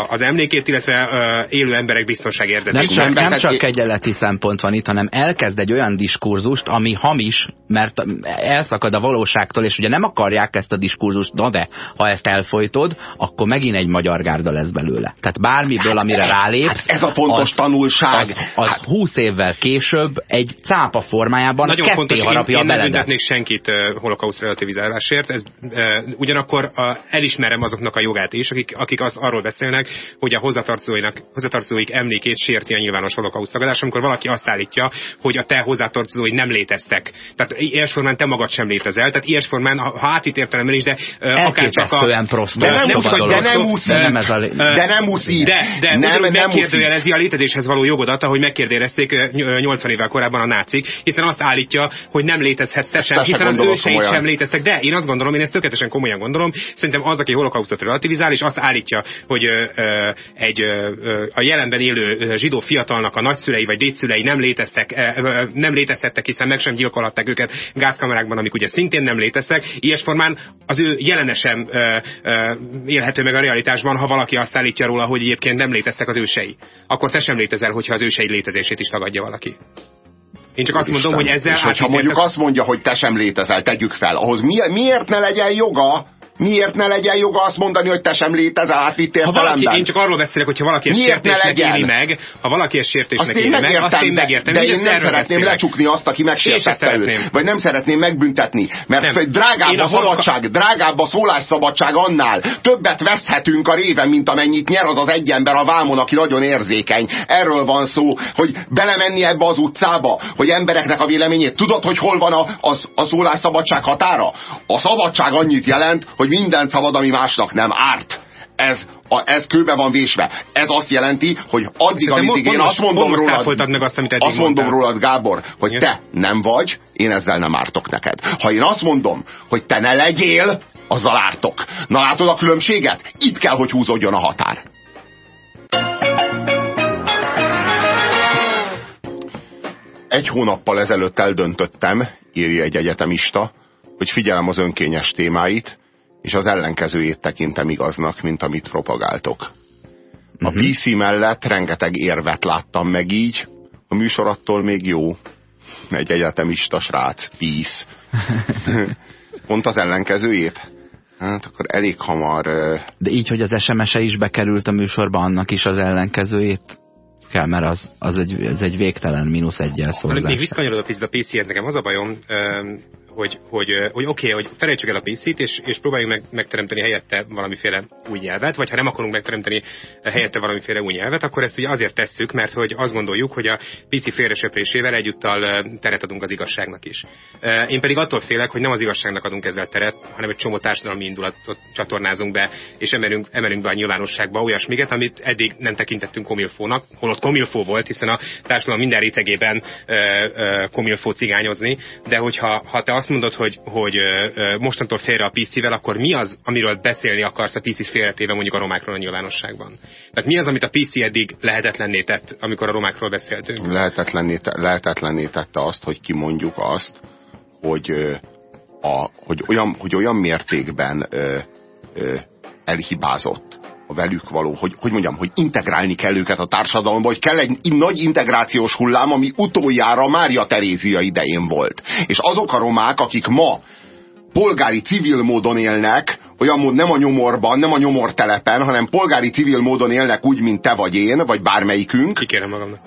az emlékét, illetve élő emberek biztonságérzetét. Nem, nem csak kegyeleti szempont van itt, hanem elkezd egy olyan diskurzust, ami hamis, mert elszakad a valóságtól, és ugye nem akarják ezt a diskurzust, na de, ha ezt elfolytod, akkor megint egy magyar gárda lesz belőle. Tehát bármiből, amire hát, rálépsz, hát ez a fontos az, tanulság. Az, az hát. 20 évvel később egy cápa formájában Nagyon ketté fontos, harapja én, én nem büntetnék senkit uh, holokauszt relativizálásért, ez, uh, ugyanakkor uh, elismerem azoknak a jogát is, akik, akik azt arról beszélnek, hogy a hozzátartozóik emlékét sérti a nyilvános holokauszt tagadás, amikor valaki azt állítja, hogy a te hozzátartozói nem léteztek. Tehát ilyesformán te magad sem létezel. Tehát ilyesformán, ha, ha átít értelemben is, de uh, akár csak a... De nem, nem, de nem. De nem, ez a, de nem úszít. De, de nem, nem megkérdőjelezi a létezéshez való jogodat, ahogy megkérdezték 80 évvel korábban a nácik, hiszen azt állítja, hogy nem létezhetsz te sem, hiszen az őseid sem léteztek. De én azt gondolom, én ezt tökéletesen komolyan gondolom, szerintem az, aki holokausztot relativizál, és azt állítja, hogy ö, ö, egy ö, a jelenben élő zsidó fiatalnak a nagyszülei vagy dédszülei nem léteztek, nem létezhettek, hiszen meg sem gyilkolhatták őket gázkamerákban, amik ugye szintén nem léteztek. Ilyes formán az ő jelenesen élhető meg a realitásban, ha valaki azt állítja róla, hogy egyébként nem léteztek az ősei. Akkor te sem létezel, hogyha az ősei létezését is tagadja valaki. Én csak azt mondom, hogy ezzel... És hogyha mondjuk azt mondja, hogy te sem létezel, tegyük fel, ahhoz miért ne legyen joga Miért ne legyen joga azt mondani, hogy te sem létezel átvittél ha valaki, Én csak arról beszélek, hogyha valaki ezt sértésnek éli meg, ha valaki ezt sértésnek éli meg, azt én megértem. De, de én nem szeretném lecsukni azt, aki megsértette őt. Vagy nem szeretném megbüntetni. Mert nem. drágább a, a szabadság, drágább a szólásszabadság annál. Többet veszthetünk a réven, mint amennyit nyer az az egy ember a vámon, aki nagyon érzékeny. Erről van szó, hogy belemenni ebbe az utcába, hogy embereknek a véleményét. Tudod, hogy hol van a, a, a szólásszabadság határa? A szabadság annyit jelent, hogy minden szabad, ami másnak nem árt. Ez, a, ez kőbe van vésve. Ez azt jelenti, hogy addig, amit én azt mondom rólad, meg azt, amit azt mondom rólad, Gábor, hogy te nem vagy, én ezzel nem ártok neked. Ha én azt mondom, hogy te ne legyél, azzal ártok. Na látod a különbséget? Itt kell, hogy húzódjon a határ. Egy hónappal ezelőtt eldöntöttem, írja egy egyetemista, hogy figyelem az önkényes témáit, és az ellenkezőjét tekintem igaznak, mint amit propagáltok. A uh mhm. -huh. PC mellett rengeteg érvet láttam meg így, a műsor attól még jó. Egy egyetemista srác, peace. Pont az ellenkezőjét? Hát akkor elég hamar... De így, hogy az SMS-e is bekerült a műsorba, annak is az ellenkezőjét kell, mert az, az egy, ez egy végtelen mínusz egyel szó. Még visszakanyarodok a PC-hez, nekem az a bajom, hogy, hogy, hogy oké, okay, hogy felejtsük el a PC-t, és, és próbáljunk meg, megteremteni helyette valamiféle új nyelvet, vagy ha nem akarunk megteremteni helyette valamiféle új nyelvet, akkor ezt ugye azért tesszük, mert hogy azt gondoljuk, hogy a PC félresöprésével egyúttal teret adunk az igazságnak is. Én pedig attól félek, hogy nem az igazságnak adunk ezzel teret, hanem egy csomó társadalmi indulatot csatornázunk be, és emelünk, emelünk be a nyilvánosságba olyasmiket, amit eddig nem tekintettünk komilfónak, holott komilfó volt, hiszen a társadalom minden rétegében komilfó cigányozni, de hogyha ha te azt mondod, hogy, hogy mostantól félre a PC-vel, akkor mi az, amiről beszélni akarsz a PC félretéve mondjuk a romákról a nyilvánosságban? Tehát mi az, amit a PC eddig lehetetlenné tett, amikor a romákról beszéltünk? Lehetetlenné, te, lehetetlenné tette azt, hogy kimondjuk azt, hogy, a, hogy, olyan, hogy olyan mértékben ö, ö, elhibázott a velük való, hogy, hogy mondjam, hogy integrálni kell őket a társadalomba, hogy kell egy nagy integrációs hullám, ami utoljára Mária Terézia idején volt. És azok a romák, akik ma polgári civil módon élnek, olyan mód nem a nyomorban, nem a nyomortelepen, hanem polgári civil módon élnek úgy, mint te vagy én, vagy bármelyikünk. Kikérem magamnak.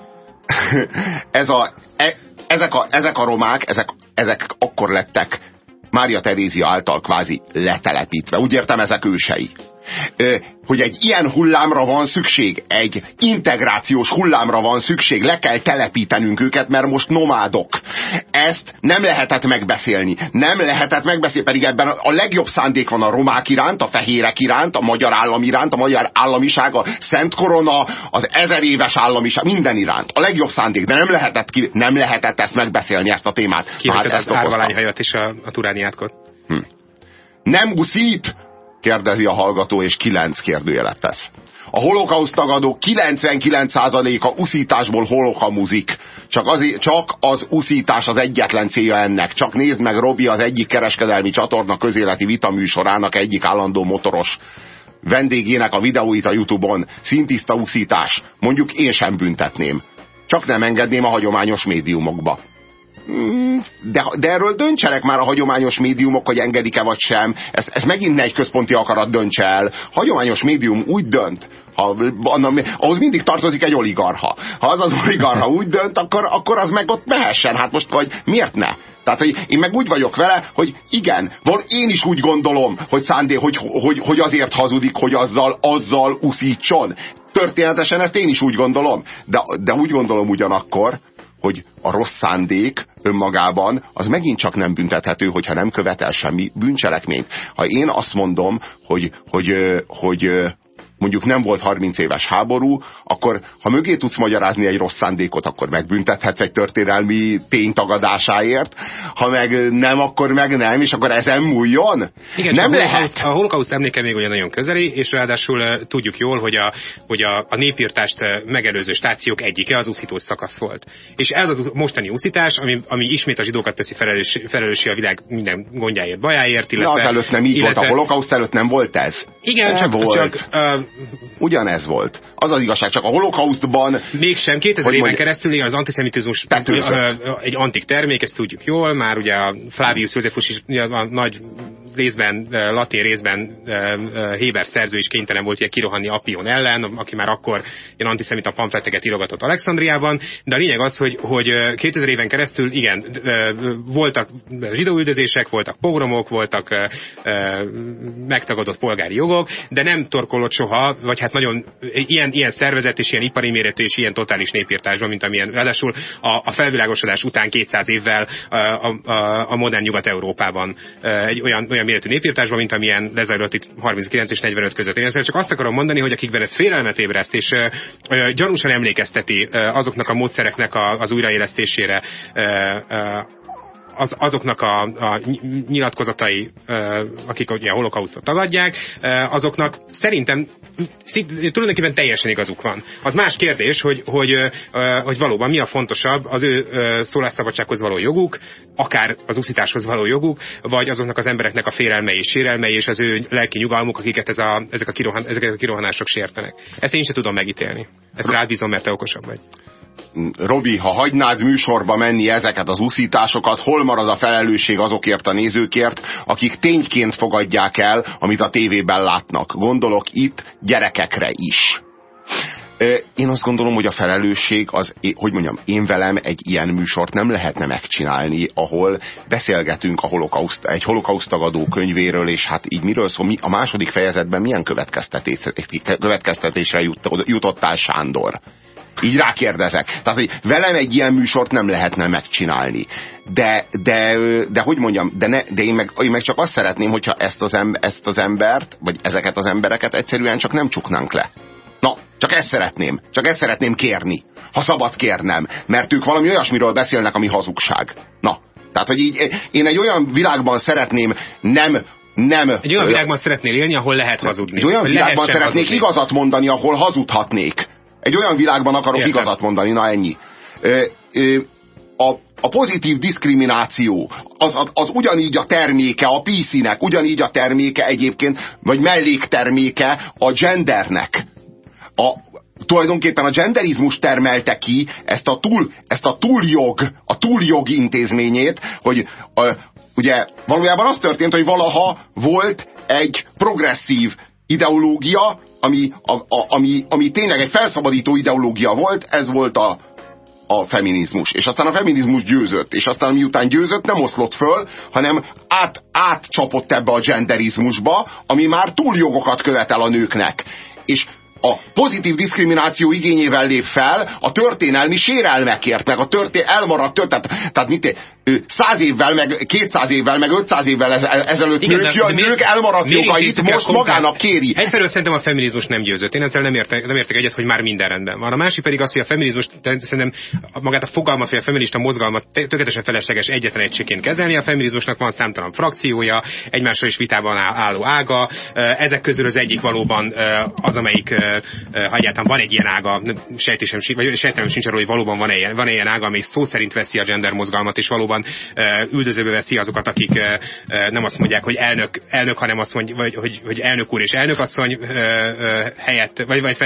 Ez a, e, ezek, a, ezek a romák, ezek, ezek akkor lettek Mária Terézia által kvázi letelepítve. Úgy értem, ezek ősei hogy egy ilyen hullámra van szükség, egy integrációs hullámra van szükség, le kell telepítenünk őket, mert most nomádok. Ezt nem lehetett megbeszélni. Nem lehetett megbeszélni, pedig ebben a legjobb szándék van a romák iránt, a fehérek iránt, a magyar állam iránt, a magyar államiság, a Szent Korona, az ezer éves államiság, minden iránt. A legjobb szándék, de nem lehetett, ki, nem lehetett ezt megbeszélni, ezt a témát. Ki hát az árvalányhajat és a, a turániátkot. Hm. Nem uszít, kérdezi a hallgató, és kilenc kérdőjelet tesz. A holokauszt tagadó 99%-a uszításból holokamuzik. Csak csak az uszítás az egyetlen célja ennek. Csak nézd meg Robi az egyik kereskedelmi csatorna közéleti vitaműsorának egyik állandó motoros vendégének a videóit a Youtube-on. Szintiszta uszítás. Mondjuk én sem büntetném. Csak nem engedném a hagyományos médiumokba. Mm, de, de erről döntsenek már a hagyományos médiumok, hogy engedik-e vagy sem. Ez, ez megint egy központi akarat döntse el. Hagyományos médium úgy dönt, ha, ahhoz mindig tartozik egy oligarha. Ha az az oligarha úgy dönt, akkor, akkor az meg ott mehessen. Hát most vagy miért ne? Tehát, hogy én meg úgy vagyok vele, hogy igen, van, én is úgy gondolom, hogy szándék, hogy, hogy, hogy azért hazudik, hogy azzal, azzal uszítson. Történetesen ezt én is úgy gondolom. De, de úgy gondolom ugyanakkor, hogy a rossz szándék önmagában az megint csak nem büntethető, hogyha nem követel semmi bűncselekményt. Ha én azt mondom, hogy, hogy, hogy, hogy mondjuk nem volt 30 éves háború, akkor ha mögé tudsz magyarázni egy rossz szándékot, akkor megbüntethetsz egy történelmi ténytagadásáért, ha meg nem, akkor meg nem, és akkor ezen múljon? Igen, nem a lehet. A holokauszt emléke még olyan nagyon közeli, és ráadásul tudjuk jól, hogy a, hogy a, a népírtást megelőző stációk egyike az uszítós szakasz volt. És ez az mostani uszítás, ami, ami ismét a zsidókat teszi felelős, felelősi a világ minden gondjáért, bajáért, illetve... Ja, az előtt nem így illetve, volt, a holokauszt előtt nem volt ez? Igen, csak, volt. csak uh, Ugyanez volt. Az az igazság, csak a holokausztban... Mégsem, 2000 éven mondja, keresztül az antiszemitizmus egy antik termék, ezt tudjuk jól, már ugye a Flavius Josephus is a nagy részben, latin részben Héber szerző is kénytelen volt ugye kirohanni Appion ellen, aki már akkor ilyen antiszemita pamfleteket írogatott Alexandriában, de a lényeg az, hogy, hogy 2000 éven keresztül igen, voltak zsidóüldözések, voltak pogromok, voltak megtagadott polgári jogok, de nem torkolott soha, vagy hát nagyon ilyen, ilyen szervezet és ilyen ipari méretű és ilyen totális népírtásban, mint amilyen ráadásul a, a felvilágosodás után 200 évvel a, a, a modern Nyugat-Európában egy olyan, olyan méretű népírtásban, mint amilyen lezajlott itt 39 és 45 között. Én csak azt akarom mondani, hogy akikben ez félelmet ébreszt, és gyanúsan emlékezteti azoknak a módszereknek az újraélesztésére, az, azoknak a, a nyilatkozatai, akik ugye a holokausztot tagadják, azoknak szerintem tulajdonképpen teljesen igazuk van. Az más kérdés, hogy, hogy, hogy valóban mi a fontosabb, az ő szólásszabadsághoz való joguk, akár az uszításhoz való joguk, vagy azoknak az embereknek a félelmei és sérelmei, és az ő lelki nyugalmuk, akiket ez a, ezek, a kirohan, ezek a kirohanások sértenek. Ezt én sem tudom megítélni. Ezt rád bízom, mert te okosabb vagy. Robi, ha hagynád műsorba menni ezeket az uszításokat, hol marad a felelősség azokért a nézőkért, akik tényként fogadják el, amit a tévében látnak. Gondolok itt gyerekekre is. Én azt gondolom, hogy a felelősség az, hogy mondjam, én velem egy ilyen műsort nem lehetne megcsinálni, ahol beszélgetünk a holokauszt, egy holokausztagadó könyvéről, és hát így miről szól, mi, a második fejezetben milyen következtetés, következtetésre jut, jutottál Sándor? Így rákérdezek. Tehát, hogy velem egy ilyen műsort nem lehetne megcsinálni. De, de, de hogy mondjam, de, ne, de én, meg, én meg csak azt szeretném, hogyha ezt az, em, ezt az embert, vagy ezeket az embereket egyszerűen csak nem csuknánk le. Na, csak ezt szeretném. Csak ezt szeretném kérni. Ha szabad kérnem. Mert ők valami olyasmiről beszélnek, ami hazugság. Na, tehát, hogy így én egy olyan világban szeretném nem nem. Egy olyan világban szeretnél élni, ahol lehet hazudni. Egy olyan világban szeretnék hazudni. igazat mondani, ahol hazudhatnék. Egy olyan világban akarok Értem. igazat mondani, na ennyi. Ö, ö, a, a pozitív diszkrimináció az, az, az ugyanígy a terméke a PC-nek, ugyanígy a terméke egyébként, vagy mellékterméke a gendernek. A, tulajdonképpen a genderizmus termelte ki ezt a, túl, ezt a túljog, a túljog intézményét, hogy a, ugye valójában az történt, hogy valaha volt egy progresszív ideológia, ami, a, a, ami, ami tényleg egy felszabadító ideológia volt, ez volt a, a feminizmus. És aztán a feminizmus győzött. És aztán miután győzött, nem oszlott föl, hanem át, átcsapott ebbe a genderizmusba, ami már túljogokat követel a nőknek. És a pozitív diszkrimináció igényével lép fel a történelmi sérelmekért, meg a történ elmaradt történet. Tehát, tehát mit, száz évvel, meg 200 évvel, meg 500 évvel ezelőtt Igen, nők, de, de nők elmaradt jogait most magának kéri. Egyfelől szerintem a feminizmus nem győzött. Én ezzel nem értek, nem értek egyet, hogy már minden rendben van. A másik pedig az, hogy a feminizmus szerintem magát a fogalmat, hogy a feminista mozgalmat tökéletesen felesleges egyetlen egységként kezelni. A feminizmusnak van számtalan frakciója, egymással is vitában álló ága. Ezek közül az egyik valóban az, amelyik, ha egyáltalán van egy ilyen ága, sejtésem, vagy sejtelem sincs arról, hogy valóban van ilyen, van ilyen ága, ami szó szerint veszi a gender mozgalmat, és valóban üldözőbe veszi azokat, akik nem azt mondják, hogy elnök, elnök hanem azt mondja, vagy, hogy, hogy elnök úr és elnökasszony helyett, vagy, vagy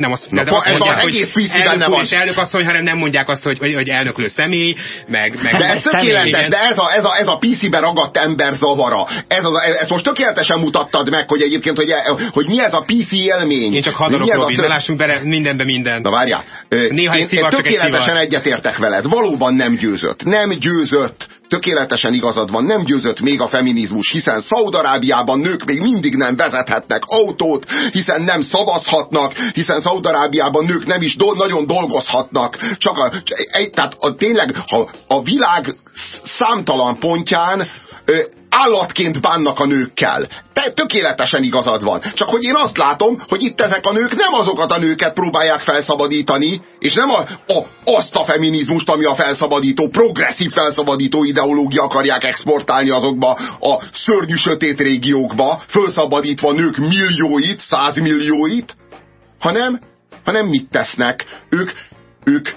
nem azt, Na, azt mondják, hogy elnök úr és elnök asszony, hanem nem mondják azt, hogy, hogy, hogy elnöklő személy, meg... meg de ez tökéletes, de ez a, ez a, ez a PC-be ragadt ember zavara. Ez az, ezt most tökéletesen mutattad meg, hogy egyébként, hogy, hogy mi ez a PC élmény. Én csak hadarok, Robi, ne lássunk bele mindenbe minden. Na várjál. Néha én, én tökéletesen egy egyetértek veled. Valóban nem győzött. Nem győzött tökéletesen igazad van, nem győzött még a feminizmus, hiszen Szaudarábiában nők még mindig nem vezethetnek autót, hiszen nem szavazhatnak, hiszen Szaudarábiában nők nem is do nagyon dolgozhatnak. Csak a, tehát a, tényleg a, a világ számtalan pontján állatként bánnak a nőkkel. Te tökéletesen igazad van. Csak hogy én azt látom, hogy itt ezek a nők nem azokat a nőket próbálják felszabadítani, és nem a, a, azt a feminizmust, ami a felszabadító, progresszív felszabadító ideológia akarják exportálni azokba a szörnyű sötét régiókba, felszabadítva nők millióit, százmillióit, hanem, hanem mit tesznek? Ők, ők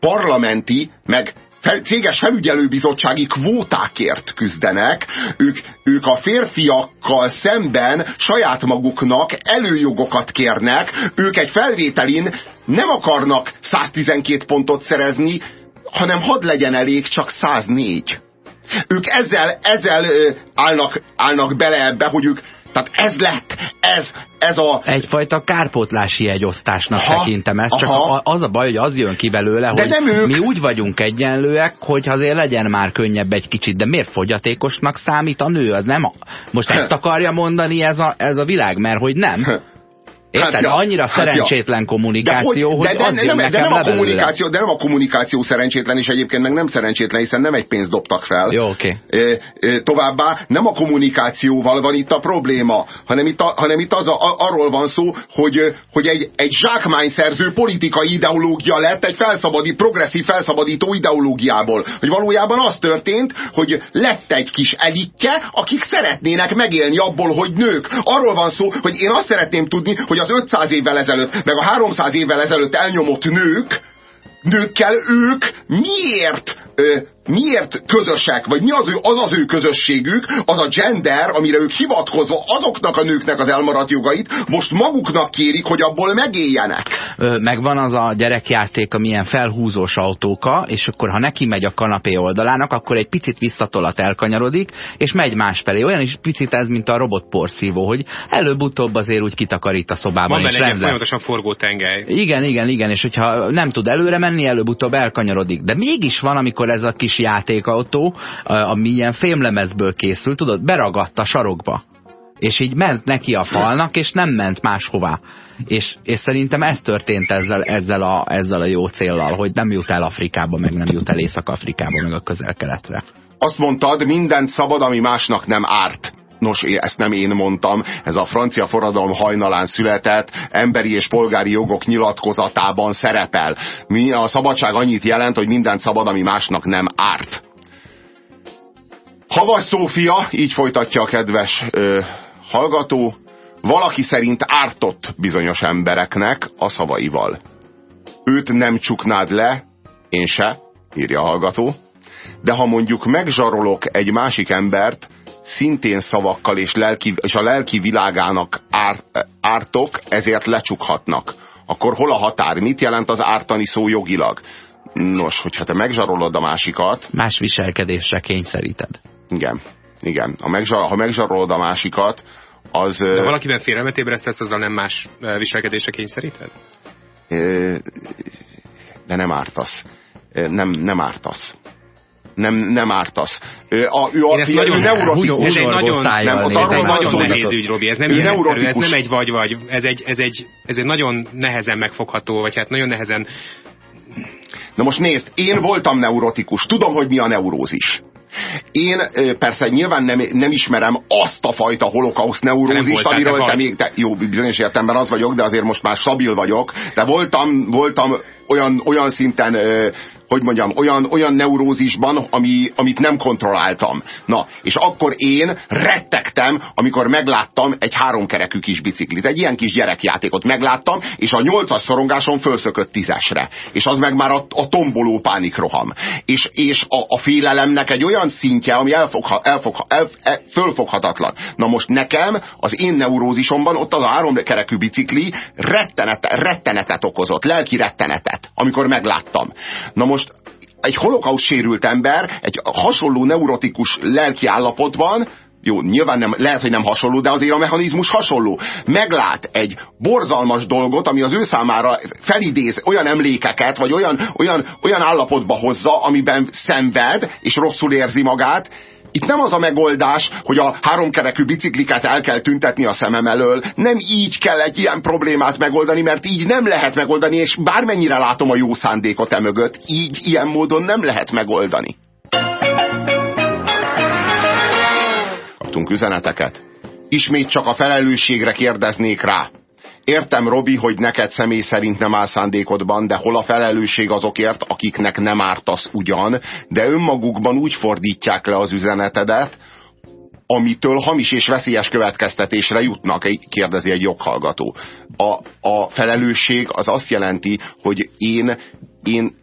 parlamenti, meg fel, céges felügyelőbizottsági kvótákért küzdenek, ők, ők a férfiakkal szemben saját maguknak előjogokat kérnek, ők egy felvételin nem akarnak 112 pontot szerezni, hanem hadd legyen elég csak 104. Ők ezzel, ezzel állnak, állnak bele ebbe, hogy ők tehát ez lett, ez, ez a... Egyfajta kárpótlási egyosztásnak aha, tekintem ezt, csak aha. az a baj, hogy az jön ki belőle, de hogy nem ők. mi úgy vagyunk egyenlőek, hogy azért legyen már könnyebb egy kicsit, de miért fogyatékosnak számít a nő? Az nem a... Most ezt akarja mondani ez a, ez a világ, mert hogy nem. Érted? Hát ja, annyira hát szerencsétlen ja. kommunikáció, de hogy, hogy de, de, nem, de nem a kommunikáció, de nem a kommunikáció szerencsétlen, és egyébként meg nem szerencsétlen, hiszen nem egy pénzt dobtak fel. Jó, oké. Okay. Továbbá nem a kommunikációval van itt a probléma, hanem itt, a, hanem itt az a, a, arról van szó, hogy, hogy egy, egy zsákmányszerző politikai ideológia lett egy felszabadi, progresszív felszabadító ideológiából. Hogy valójában az történt, hogy lett egy kis elitje, akik szeretnének megélni abból, hogy nők. Arról van szó, hogy én azt szeretném tudni, hogy az 500 évvel ezelőtt, meg a 300 évvel ezelőtt elnyomott nők, nőkkel ők miért ö, miért közösek, vagy mi az, ő, az az ő közösségük, az a gender, amire ők hivatkozva azoknak a nőknek az elmaradt jogait, most maguknak kérik, hogy abból megéljenek. Megvan az a gyerekjáték, amilyen felhúzós autóka, és akkor ha neki megy a kanapé oldalának, akkor egy picit visszatolat elkanyarodik, és megy másfelé. Olyan is picit ez, mint a robotporszívó, hogy előbb-utóbb azért úgy kitakarít a szobában. Van benne egy folyamatosan forgó tengely. Igen, igen, igen, és hogyha nem tud előre menni, előbb-utóbb elkanyarodik. De mégis van, amikor ez a kis játékautó, ami ilyen fémlemezből készült, tudod, beragadt a sarokba. És így ment neki a falnak, és nem ment máshová. És, és szerintem ez történt ezzel, ezzel, a, ezzel a jó céllal, hogy nem jut el Afrikába, meg nem jut el Észak-Afrikába, meg a közel-keletre. Azt mondtad, mindent szabad, ami másnak nem árt. Nos, ezt nem én mondtam, ez a francia forradalom hajnalán született emberi és polgári jogok nyilatkozatában szerepel. Mi, a szabadság annyit jelent, hogy mindent szabad, ami másnak nem árt. Havas Szófia, így folytatja a kedves ö, hallgató, valaki szerint ártott bizonyos embereknek a szavaival. Őt nem csuknád le, én se, írja a hallgató, de ha mondjuk megzsarolok egy másik embert, szintén szavakkal és, lelki, és a lelki világának ár, ártok, ezért lecsukhatnak. Akkor hol a határ? Mit jelent az ártani szó jogilag? Nos, hogyha te megzsarolod a másikat... Más viselkedésre kényszeríted. Igen, igen. Ha, megzsar, ha megzsarolod a másikat, az... De valakiben félelmet ébresztesz, azzal nem más viselkedésre kényszeríted? De nem ártasz. Nem, nem ártasz nem, nem ártasz. A, ő, a, ez ő, nagyon, neurotikus. Ez egy nagyon, nem, ott ez egy nagyon nehéz ügy, Robi. Ez nem ilyen egyszerű, ez nem egy vagy-vagy. Ez egy, ez, egy, ez egy nagyon nehezen megfogható, vagy hát nagyon nehezen... Na most nézd, én voltam neurotikus. Tudom, hogy mi a neurózis. Én persze nyilván nem, nem ismerem azt a fajta holokauszt neurózist, amiről te még, te, jó, bizonyos értemben az vagyok, de azért most már stabil vagyok, de voltam, voltam olyan, olyan szinten hogy mondjam, olyan, olyan neurózisban, ami, amit nem kontrolláltam. Na, és akkor én rettegtem, amikor megláttam egy háromkerekű kis biciklit, egy ilyen kis gyerekjátékot megláttam, és a nyolcas szorongáson fölszökött tízesre. És az meg már a, a tomboló pánikroham. És, és a, a félelemnek egy olyan szintje, ami elfogha, elfogha, el, el, fölfoghatatlan. Na most nekem, az én neurózisomban ott az a háromkerekű bicikli rettenet, rettenetet okozott, lelki rettenetet, amikor megláttam. Na most egy holokauszt sérült ember egy hasonló neurotikus lelki állapotban, jó, nyilván nem, lehet, hogy nem hasonló, de azért a mechanizmus hasonló. Meglát egy borzalmas dolgot, ami az ő számára felidéz olyan emlékeket, vagy olyan, olyan, olyan állapotba hozza, amiben szenved, és rosszul érzi magát, itt nem az a megoldás, hogy a háromkerekű bicikliket el kell tüntetni a szemem elől. Nem így kell egy ilyen problémát megoldani, mert így nem lehet megoldani, és bármennyire látom a jó szándékot e mögött, így ilyen módon nem lehet megoldani. Kaptunk üzeneteket. Ismét csak a felelősségre kérdeznék rá. Értem, Robi, hogy neked személy szerint nem áll szándékodban, de hol a felelősség azokért, akiknek nem ártasz ugyan, de önmagukban úgy fordítják le az üzenetedet, amitől hamis és veszélyes következtetésre jutnak, kérdezi egy joghallgató. A, a felelősség az azt jelenti, hogy én, én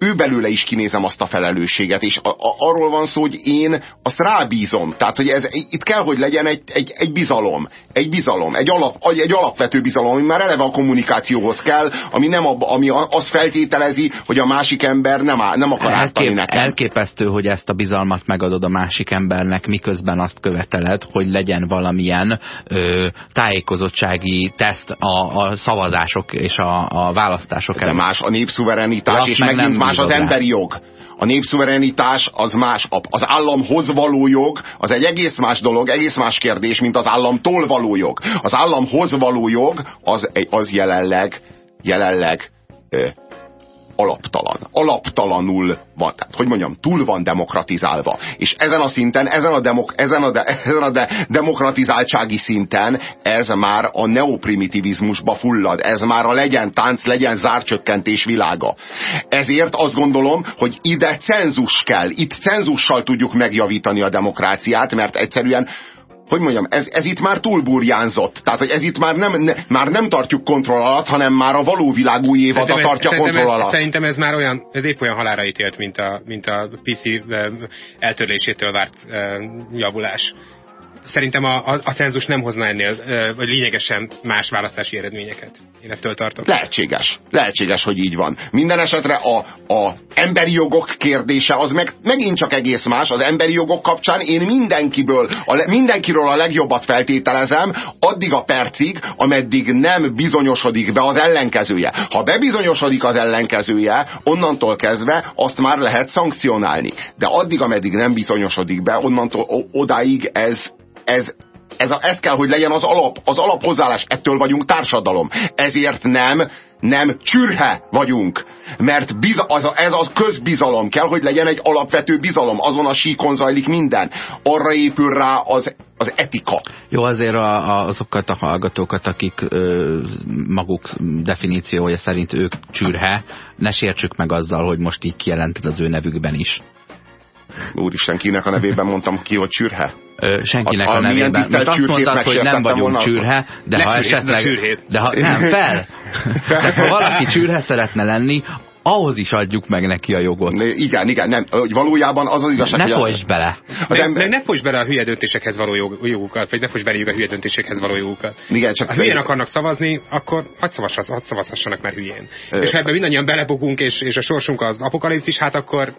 ő belőle is kinézem azt a felelősséget, és a, a, arról van szó, hogy én azt rábízom. Tehát, hogy ez, itt kell, hogy legyen egy, egy, egy bizalom. Egy bizalom, egy, alap, egy alapvető bizalom, ami már eleve a kommunikációhoz kell, ami, nem a, ami azt feltételezi, hogy a másik ember nem, áll, nem akar Elkép, ártani nekem. Elképesztő, hogy ezt a bizalmat megadod a másik embernek, miközben azt követeled, hogy legyen valamilyen ö, tájékozottsági teszt a, a szavazások és a, a választások De más a népszuverenitás, és meg megint más más az emberi jog. A népszuverenitás az más. Az államhoz való jog az egy egész más dolog, egész más kérdés, mint az államtól való jog. Az államhoz való jog az, az jelenleg, jelenleg alaptalan. Alaptalanul van, tehát, hogy mondjam, túl van demokratizálva. És ezen a szinten, ezen a, demok, ezen a, de, ezen a de, demokratizáltsági szinten ez már a neoprimitivizmusba fullad. Ez már a legyen tánc, legyen zárcsökkentés világa. Ezért azt gondolom, hogy ide cenzus kell. Itt cenzussal tudjuk megjavítani a demokráciát, mert egyszerűen hogy mondjam, ez, ez itt már túlburjánzott. Tehát, hogy ez itt már nem, ne, már nem tartjuk kontroll alatt, hanem már a való világ új évada tartja kontroll ez, alatt. Szerintem ez már olyan, ez épp olyan halára ítélt, mint a, mint a PC eltörlésétől várt javulás szerintem a, a, a cenzus nem hozna ennél, vagy lényegesen más választási eredményeket. Én ettől tartok. Lehetséges. Lehetséges, hogy így van. Minden esetre a, a emberi jogok kérdése az meg megint csak egész más. Az emberi jogok kapcsán én mindenkiből, a, mindenkiről a legjobbat feltételezem, addig a percig, ameddig nem bizonyosodik be az ellenkezője. Ha bebizonyosodik az ellenkezője, onnantól kezdve azt már lehet szankcionálni. De addig, ameddig nem bizonyosodik be, onnantól odáig ez ez, ez, a, ez kell, hogy legyen az alap, az alaphozzáállás. Ettől vagyunk társadalom. Ezért nem, nem csürhe vagyunk. Mert biza, az a, ez az közbizalom kell, hogy legyen egy alapvető bizalom. Azon a síkon zajlik minden. Arra épül rá az, az etika. Jó, azért a, a, azokat a hallgatókat, akik ö, maguk definíciója szerint ők csürhe, ne sértsük meg azzal, hogy most így kijelented az ő nevükben is. Úristen, kinek a nevében mondtam ki, hogy csürhe? Ö, senkinek a, a, a nevében. Most azt mondtad, hogy nem vagyunk volna, csürhe, de ha esetleg... De ha, nem, fel! De ha valaki csürhe szeretne lenni, ahhoz is adjuk meg neki a jogot. Ne, igen, igen, nem. Valójában az az igazság, Ne folytsd bele. Az ne, ember... ne folytsd bele a hülye döntésekhez való jogukat, vagy ne folytsd bele a hülye döntésekhez való jogukat. Igen, csak ha hülyén akarnak szavazni, akkor hadd szavazhassanak már hülyén. És ha ebben mindannyian belebukunk, és, és a sorsunk az apokalipszis, hát akkor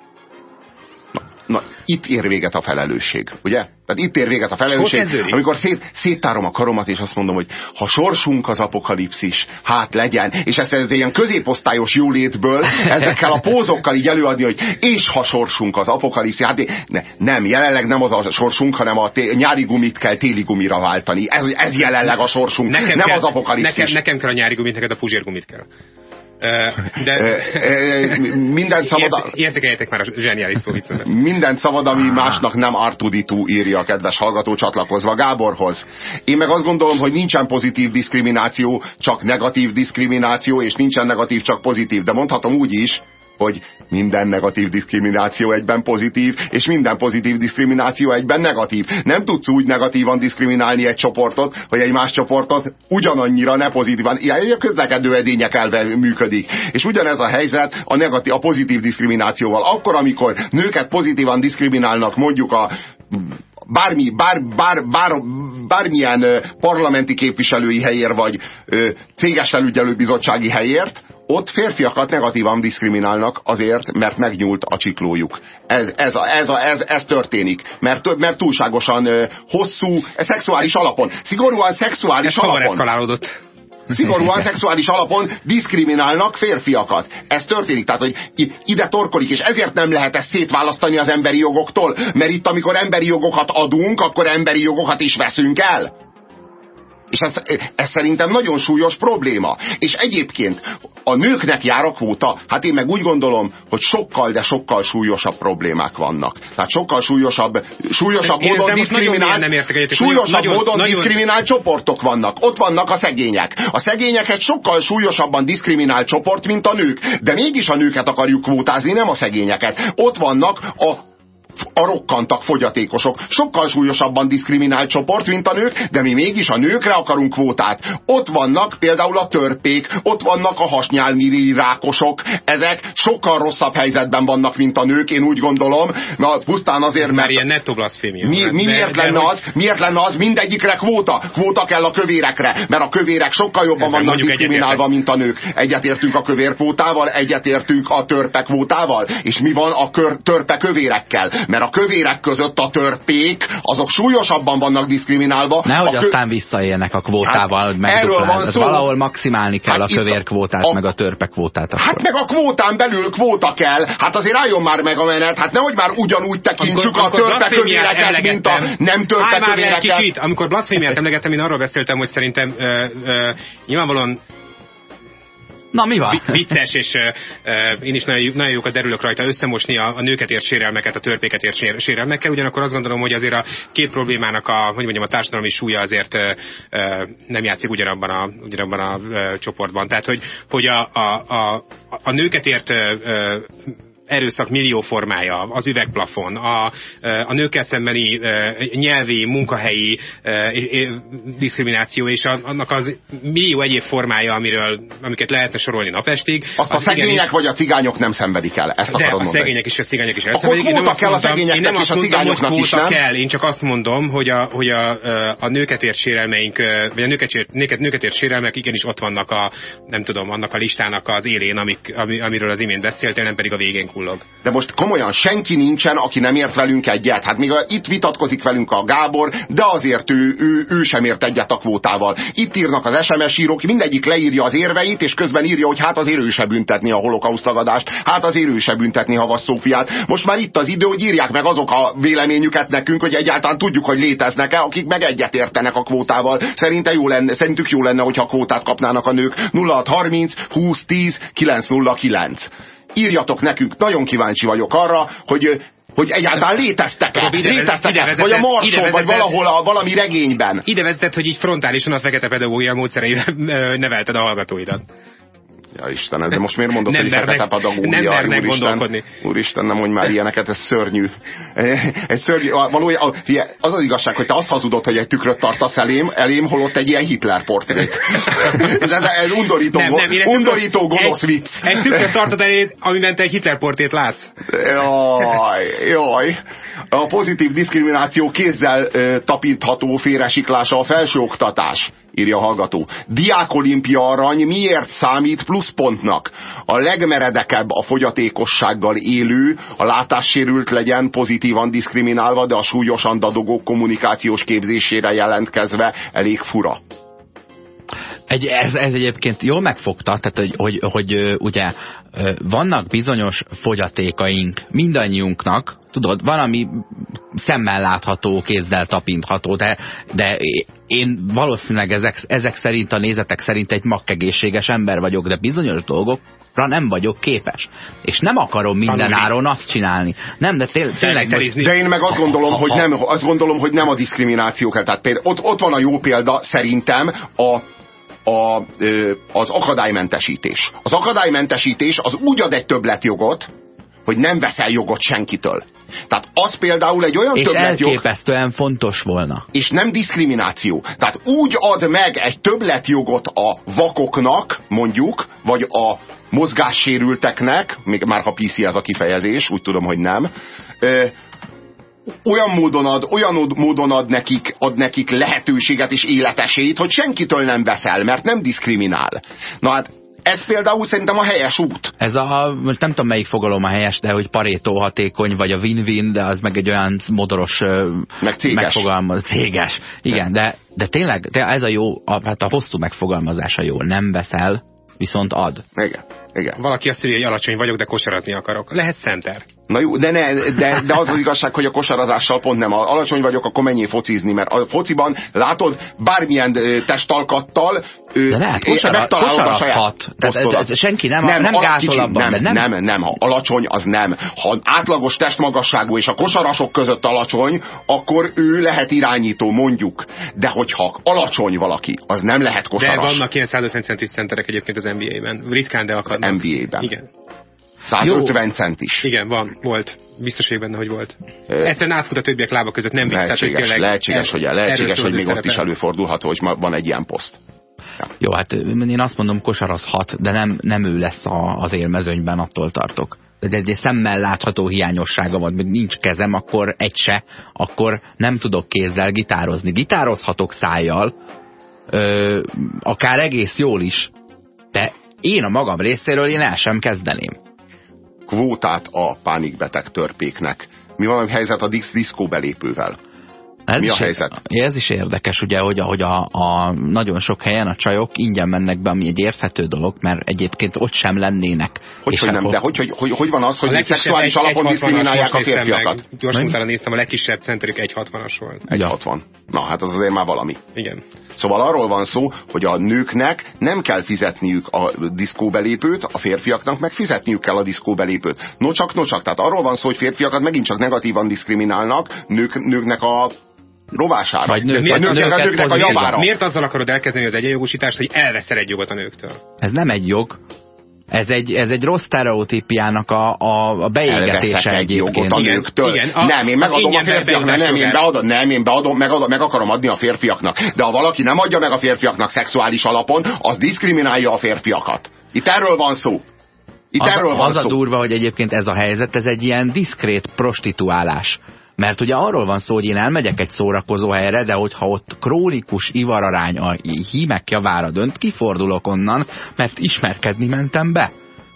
Na, itt ér véget a felelősség, ugye? Tehát itt ér véget a felelősség, amikor szét, széttárom a karomat, és azt mondom, hogy ha sorsunk az apokalipszis, hát legyen, és ezt ez ilyen középosztályos jólétből ezekkel a pózokkal így előadni, hogy és ha sorsunk az apokalipszis, hát ne, nem, jelenleg nem az a sorsunk, hanem a té, nyári gumit kell téli gumira váltani. Ez, ez jelenleg a sorsunk, nekem nem kell, az apokalipszis. Nekem, nekem kell a nyári gumit, neked a puzsérgumit kell. De... minden szabad... Értekeljetek már a zseniális szó Minden szabad, ami másnak nem Artuditu írja a kedves hallgató csatlakozva Gáborhoz. Én meg azt gondolom, hogy nincsen pozitív diszkrimináció, csak negatív diszkrimináció, és nincsen negatív, csak pozitív. De mondhatom úgy is, hogy minden negatív diszkrimináció egyben pozitív, és minden pozitív diszkrimináció egyben negatív. Nem tudsz úgy negatívan diszkriminálni egy csoportot, hogy egy más csoportot ugyanannyira ne pozitívan. Ilyen a közlekedő edények elve működik. És ugyanez a helyzet a, negatív, a pozitív diszkriminációval. Akkor, amikor nőket pozitívan diszkriminálnak mondjuk a bármi, bár, bár, bár, bármilyen parlamenti képviselői helyért, vagy céges felügyelőbizottsági helyért, ott férfiakat negatívan diszkriminálnak azért, mert megnyúlt a csiklójuk. Ez, ez, a, ez, a, ez, ez történik. Mert, mert túlságosan ö, hosszú, szexuális alapon, szigorúan szexuális ez alapon. eszkalálódott szigorúan szexuális alapon diszkriminálnak férfiakat. Ez történik, tehát hogy ide torkolik, és ezért nem lehet ezt szétválasztani az emberi jogoktól, mert itt amikor emberi jogokat adunk, akkor emberi jogokat is veszünk el. És ez, ez szerintem nagyon súlyos probléma. És egyébként a nőknek jár a kvóta? Hát én meg úgy gondolom, hogy sokkal, de sokkal súlyosabb problémák vannak. Tehát sokkal súlyosabb, súlyosabb én módon diszkriminált, súlyosabb nagyon, módon nagyon... diszkriminált csoportok vannak. Ott vannak a szegények. A szegényeket sokkal súlyosabban diszkriminált csoport, mint a nők. De mégis a nőket akarjuk kvótázni, nem a szegényeket. Ott vannak a a rokkantak fogyatékosok. Sokkal súlyosabban diszkriminált csoport, mint a nők, de mi mégis a nőkre akarunk kvótát. Ott vannak például a törpék, ott vannak a hasnyálmiri rákosok, ezek sokkal rosszabb helyzetben vannak, mint a nők, én úgy gondolom, na, pusztán azért, mert... ilyen nettó blaszfémia. Mi, mi de, miért, de, lenne az, miért lenne az mindegyikre kvóta? Kvóta kell a kövérekre, mert a kövérek sokkal jobban vannak diszkriminálva, mint a nők. Egyetértünk a kövérkvótával, egyetértünk a törpekvótával, és mi van a kör, törpe kövérekkel? Mert a kövérek között a törpék, azok súlyosabban vannak diszkriminálva. Nehogy kö... aztán visszaélnek a kvótával, hát, hogy erről van szó. Valahol maximálni kell hát a kövér kvótát, a... meg a törpe kvótát. Akkor. Hát meg a kvótán belül kvóta kell. Hát azért álljon már meg a menet. Hát nehogy már ugyanúgy tekintsük a törpe kövéreket, mint a nem törpe kövéreket. Kicsit, amikor blasfémiát emlegettem, én arról beszéltem, hogy szerintem ö, ö, nyilvánvalóan Na, mi van? Vicces, és uh, én is nagyon, nagyon jókat derülök rajta összemosni a, a nőket ért sérelmeket, a törpéket ért sérelmekkel, ugyanakkor azt gondolom, hogy azért a két problémának a, hogy mondjam, a társadalmi súlya azért uh, nem játszik ugyanabban a, ugyanabban a uh, csoportban. Tehát, hogy, hogy a, a, a, a nőket ért uh, erőszak millió formája, az üvegplafon, a, a nőkkel szembeni nyelvi, munkahelyi diszkrimináció és annak az millió egyéb formája, amiről, amiket lehetne sorolni napestig. Azt az a szegények igenis, vagy a cigányok nem szenvedik el, ezt de a szegények és a cigányok is elszenvedik. Akkor kvóta kell a szegényeknek és a cigányoknak is, nem? kell, én csak azt mondom, hogy a, hogy a, a nőket ért sérelmeink, vagy a nőket nőket, nőket ért sérelmek igenis ott vannak a, nem tudom, annak a listának az élén, amik, ami, amiről az imént beszéltél, nem pedig a végén kullog. De most komolyan senki nincsen, aki nem ért velünk egyet. Hát még itt vitatkozik velünk a Gábor, de azért ő, ő, ő sem ért egyet a kvótával. Itt írnak az SMS írók, mindegyik leírja az érveit, és közben írja, hogy hát az erőse büntetni a holokauszt tagadást, hát az erőse büntetni Havas Szófiát. Most már itt az idő, hogy írják meg azok a véleményüket nekünk, hogy egyáltalán tudjuk, hogy léteznek-e, akik meg egyet értenek a kvótával. Szerinte jó lenne, szerintük jó lenne, hogyha a kvótát kapnának a nők. 0630 20 10 909. Írjatok nekünk, nagyon kíváncsi vagyok arra, hogy hogy egyáltalán léteztek-e? Léteztek-e? Vagy a Marson, vagy valahol a, valami regényben. Ide vezetett, hogy így frontálisan a fekete pedagógia módszereire nevelted a hallgatóidat. Ja Istenem, de most miért mondok, nem hogy fekete pedagógia? Nem mernek gondolkodni. Úristen, nem mondj már ilyeneket, ez szörnyű. Egy szörnyű, valójában, az az igazság, hogy te azt hazudod, hogy egy tükröt tartasz elém, elém holott egy ilyen Hitler portrét. ez, ez, ez undorító, nem, nem, undorító gonosz vicc. Egy tükröt tartod elé, amiben te egy Hitler portrét látsz. Jaj, jaj. A pozitív diszkrimináció kézzel tapintható félresiklása a felsőoktatás írja a hallgató. Diákolimpia arany miért számít pluszpontnak? A legmeredekebb a fogyatékossággal élő, a látássérült legyen pozitívan diszkriminálva, de a súlyosan dadogó kommunikációs képzésére jelentkezve elég fura. Egy, ez, ez egyébként jól megfogta, tehát hogy, hogy, hogy ugye vannak bizonyos fogyatékaink mindannyiunknak, tudod, van, ami szemmel látható, kézzel tapintható, de, de én valószínűleg ezek, ezek szerint, a nézetek szerint egy makkegészséges ember vagyok, de bizonyos dolgokra nem vagyok képes. És nem akarom minden áron azt csinálni. Nem, de té tényleg... De én meg azt gondolom, hogy nem, azt gondolom, hogy nem a diszkrimináció kell. Tehát például ott, ott van a jó példa szerintem a a, az akadálymentesítés. Az akadálymentesítés az úgy ad egy többletjogot, hogy nem veszel jogot senkitől. Tehát az például egy olyan és többletjog... elképesztően fontos volna. És nem diszkrimináció. Tehát úgy ad meg egy többletjogot a vakoknak, mondjuk, vagy a mozgássérülteknek, még már ha PC ez a kifejezés, úgy tudom, hogy nem, olyan módon ad, olyan módon ad nekik, ad nekik lehetőséget és életesélyt, hogy senkitől nem veszel, mert nem diszkriminál. Na hát ez például szerintem a helyes út. Ez a, most nem tudom melyik fogalom a helyes, de hogy parétó hatékony, vagy a win-win, de az meg egy olyan modoros meg céges. megfogalmaz, céges. Igen, de, de tényleg de ez a jó, a, hát a hosszú megfogalmazása jó. Nem veszel, viszont ad. Igen. Igen. Valaki azt mondja, hogy alacsony vagyok, de kosarazni akarok. Lehet center. Na jó, de, ne, de, de az az igazság, hogy a kosarazással pont nem. Alacsony vagyok, akkor mennyi focizni, mert a fociban látod, bármilyen testalkattal de lehet, kosara, megtalálod a saját tehát, senki nem, nem, nem gátol abban. Nem, nem, nem, nem, ha alacsony, az nem. Ha átlagos testmagasságú és a kosarasok között alacsony, akkor ő lehet irányító, mondjuk. De hogyha alacsony valaki, az nem lehet kosaras. De vannak ilyen 150 centis centerek egyébként az NBA-ben. Ritkán, de akad. NBA-ben. Igen. 150 Jó. centis. Igen, van, volt. Biztos vagyok benne, hogy volt. Egyszerűen átfut a többiek lába között, nem lehetséges, hogy tényleg lehetséges, hogy, lehetséges, hogy még ott is előfordulhat, hogy van egy ilyen poszt. Ja. Jó, hát én azt mondom, kosarazhat, de nem, nem ő lesz a, az élmezőnyben, attól tartok. De egy szemmel látható hiányossága van, még nincs kezem, akkor egy se, akkor nem tudok kézzel gitározni. Gitározhatok szájjal, ö, akár egész jól is, de én a magam részéről én el sem kezdeném. Kvótát a pánikbeteg törpéknek. Mi van a helyzet a disz diszkó belépővel? Ez Mi a helyzet? Ez is érdekes, ugye, hogy, ahogy a, a nagyon sok helyen a csajok ingyen mennek be, ami egy érthető dolog, mert egyébként ott sem lennének. Hogy, hogy nem, de hogy, hogy, hogy, hogy van az, hogy szexuális alapon diszkriminálják a férfiakat? Gyorsan utána néztem, a legkisebb centerük 1,60-as volt. 1,60. Na, hát az azért már valami. Igen. Szóval arról van szó, hogy a nőknek nem kell fizetniük a diszkóbelépőt, a férfiaknak meg fizetniük kell a diszkóbelépőt. Nocsak, nocsak. Tehát arról van szó, hogy férfiakat megint csak negatívan diszkriminálnak, nők, nőknek a rovására. Vagy nők, miért, nők, nőket nőknek a javára. Miért azzal akarod elkezdeni az egyenjogosítást, hogy elveszel egy jogot a nőktől? Ez nem egy jog. Ez egy, ez egy rossz stereotípiának a, a, a beégetése egy jogot a nőktől. igen, a- nem, én megadom a férfiaknak, nem, én beadom, nem, én beadom, megadom, meg akarom adni a férfiaknak. De ha valaki nem adja meg a férfiaknak szexuális alapon, az diszkriminálja a férfiakat. Itt erről van szó. Itt Az, erről van az a szó. durva, hogy egyébként ez a helyzet, ez egy ilyen diszkrét prostituálás. Mert ugye arról van szó, hogy én elmegyek egy szórakozó helyre, de hogyha ott krónikus ivararány a hímek javára dönt, kifordulok onnan, mert ismerkedni mentem be.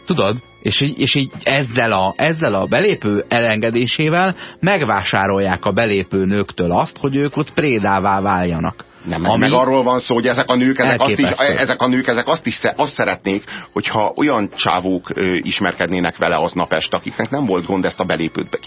Tudod? És így, és így ezzel, a, ezzel a belépő elengedésével megvásárolják a belépő nőktől azt, hogy ők ott prédává váljanak. Nem, meg, meg arról van szó, hogy ezek a nők, ezek azt, is, Elképesztő. ezek a nők, ezek azt is azt szeretnék, hogyha olyan csávók ö, ismerkednének vele aznap este, akiknek nem volt gond ezt a belépőt be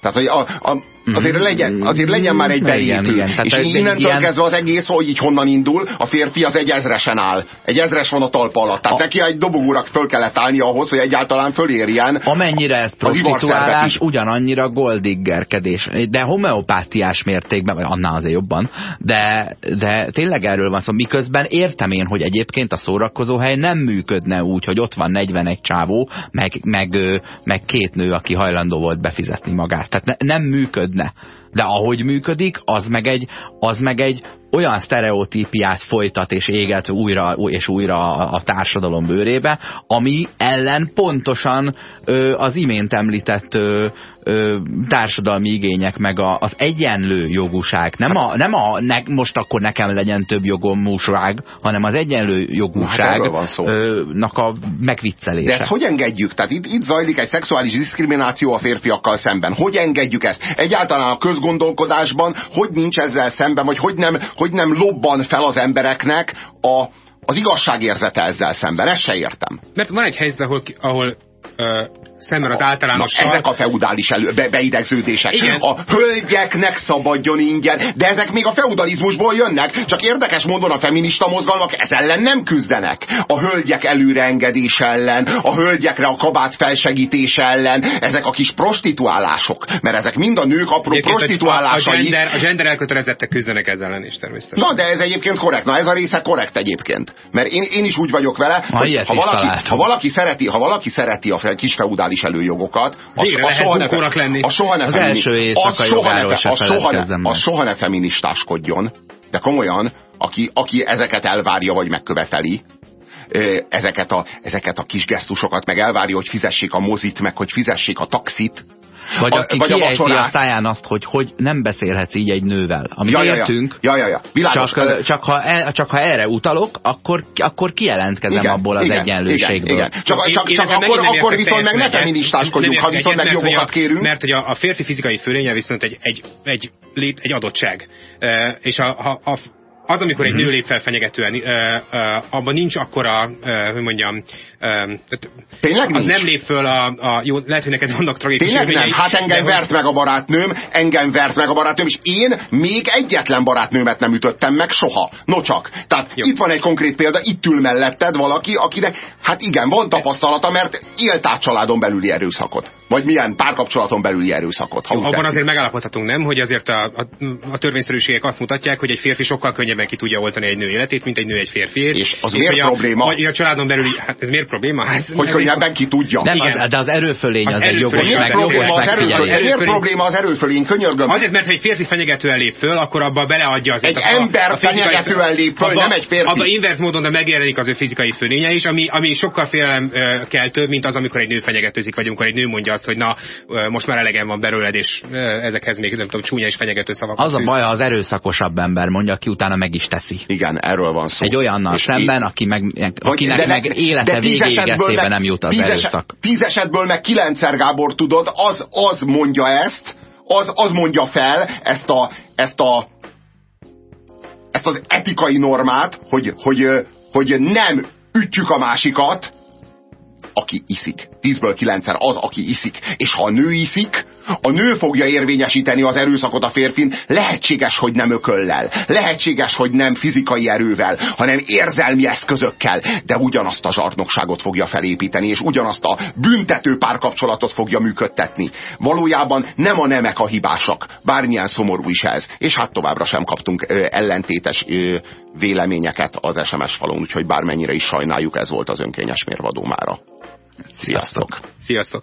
kifizetni. Tehát, hogy a, a, azért, legyen, azért legyen már egy Igen, belépő. igen. Tehát és egy- innentől ilyen- kezdve az egész, hogy így honnan indul, a férfi az egy ezresen áll. Egy ezres van a talpa alatt. Tehát A- neki egy dobogórak föl kellett állni ahhoz, hogy egyáltalán fölérjen. Amennyire ez prostituálás, ugyanannyira goldiggerkedés. De homeopátiás mértékben, vagy annál azért jobban, de, de tényleg erről van szó. Miközben értem én, hogy egyébként a szórakozóhely nem működne úgy, hogy ott van 41 csávó, meg, meg, meg két nő, aki hajlandó volt befizetni magát. Tehát ne, nem működne. De ahogy működik, az meg egy, az meg egy olyan sztereotípiát folytat és éget újra és újra a társadalom bőrébe, ami ellen pontosan ö, az imént említett ö, ö, társadalmi igények, meg a, az egyenlő jogúság, nem a, nem a ne, most akkor nekem legyen több jogom múság, hanem az egyenlő jogúság erről van szó. ö, nak a megviccelése. De ezt hogy engedjük? Tehát itt, itt zajlik egy szexuális diszkrimináció a férfiakkal szemben. Hogy engedjük ezt? Egyáltalán a közgondolkodásban, hogy nincs ezzel szemben, vagy hogy nem, hogy nem lobban fel az embereknek a, az igazságérzete ezzel szemben? Ezt se értem. Mert van egy helyzet, ahol, ahol szemben az általánossal... ezek a feudális elő, be, beidegződések. Igen. A hölgyeknek szabadjon ingyen, de ezek még a feudalizmusból jönnek. Csak érdekes módon a feminista mozgalmak ez ellen nem küzdenek. A hölgyek előreengedés ellen, a hölgyekre a kabát felsegítése ellen, ezek a kis prostituálások. Mert ezek mind a nők apró Egyébként a, a, prostituálásai. gender, a gender elkötelezettek küzdenek ezzel ellen is természetesen. Na, de ez egyébként korrekt. Na, ez a része korrekt egyébként. Mert én, én is úgy vagyok vele, Ha hogy ha valaki, ha valaki szereti, ha valaki szereti a kis feudális előjogokat, az, Végre lehet soha ne, lenni. az soha ne Az femini- első az soha ne, az soha ne, az soha ne feministáskodjon, de komolyan, aki, aki ezeket elvárja, vagy megköveteli, ezeket a, ezeket a kis gesztusokat, meg elvárja, hogy fizessék a mozit, meg hogy fizessék a taxit, Vagy a- aki vagy a a száján azt, hogy, hogy nem beszélhetsz így egy nővel. Amit Ja, ja, ja. értünk, Ja, ja, ja. Világos. csak, ö, csak, ha el, csak ha erre utalok, akkor, akkor kijelentkezem Igen, abból az igen, egyenlőségből. Igen, igen. Csak, csak, csak akkor, nem akkor viszont meg ne feministáskodjunk, ha viszont meg jogokat kérünk. Mert hogy a, a férfi fizikai fölénye viszont egy, egy, egy, egy adottság. E, és a, a, a, az, amikor egy Mhm. nő lép fel fenyegetően, e, e, abban nincs akkora, e, hogy mondjam, tehát Tényleg az nincs? nem lép föl a, a jó, lehet, hogy neked vannak tragikus Tényleg nem? Hát engem de vert meg a barátnőm, engem vert meg a barátnőm, és én még egyetlen barátnőmet nem ütöttem meg soha. No csak. Tehát Jó. itt van egy konkrét példa, itt ül melletted valaki, akinek, hát igen, van tapasztalata, mert élt át családon belüli erőszakot. Vagy milyen párkapcsolaton belüli erőszakot. Ha úgy Abban tetszik. azért megállapodhatunk, nem, hogy azért a, a, a törvényszerűségek azt mutatják, hogy egy férfi sokkal könnyebben ki tudja oltani egy nő életét, mint egy nő egy férfiét. És az miért hogy a, probléma? Hogy a családon belüli, hát ez miért probléma? Hát, Hogy könnyebben ki tudja. Nem, Igen. az, de az erőfölény Az az, egy jogos, meg, Miért jogos probléma az erőfölény? Miért probléma az erőfölény? Könyörgöm. Azért, mert ha egy férfi fenyegetően lép föl, akkor abba beleadja az Egy ember fenyegetően lép föl, nem egy férfi. Abba inverz módon de megjelenik az ő fizikai fölénye is, ami, ami sokkal félelem ö, keltőbb, mint az, amikor egy nő fenyegetőzik, vagy amikor egy nő mondja azt, hogy na, most már elegem van belőled, és ezekhez még nem tudom, csúnya és fenyegető szavak. Az a baj, ha az erőszakosabb ember mondja, aki utána meg is teszi. Igen, erről van szó. Egy olyannal És szemben, aki meg, akinek de- meg de élete végéig meg- nem jut az tíz erőszak. Tíz esetből meg kilencszer Gábor tudod, az, az mondja ezt, az, az mondja fel ezt a, ezt a ezt az etikai normát, hogy, hogy, hogy nem ütjük a másikat, aki iszik. Tízből kilencszer az, aki iszik. És ha a nő iszik, A nő fogja érvényesíteni az erőszakot a férfin, lehetséges, hogy nem ököllel, lehetséges, hogy nem fizikai erővel, hanem érzelmi eszközökkel, de ugyanazt a zsarnokságot fogja felépíteni, és ugyanazt a büntető párkapcsolatot fogja működtetni. Valójában nem a nemek a hibásak, bármilyen szomorú is ez, és hát továbbra sem kaptunk ö, ellentétes ö, véleményeket az SMS falon, úgyhogy bármennyire is sajnáljuk, ez volt az önkényes mérvadó mára. Sziasztok! Sziasztok!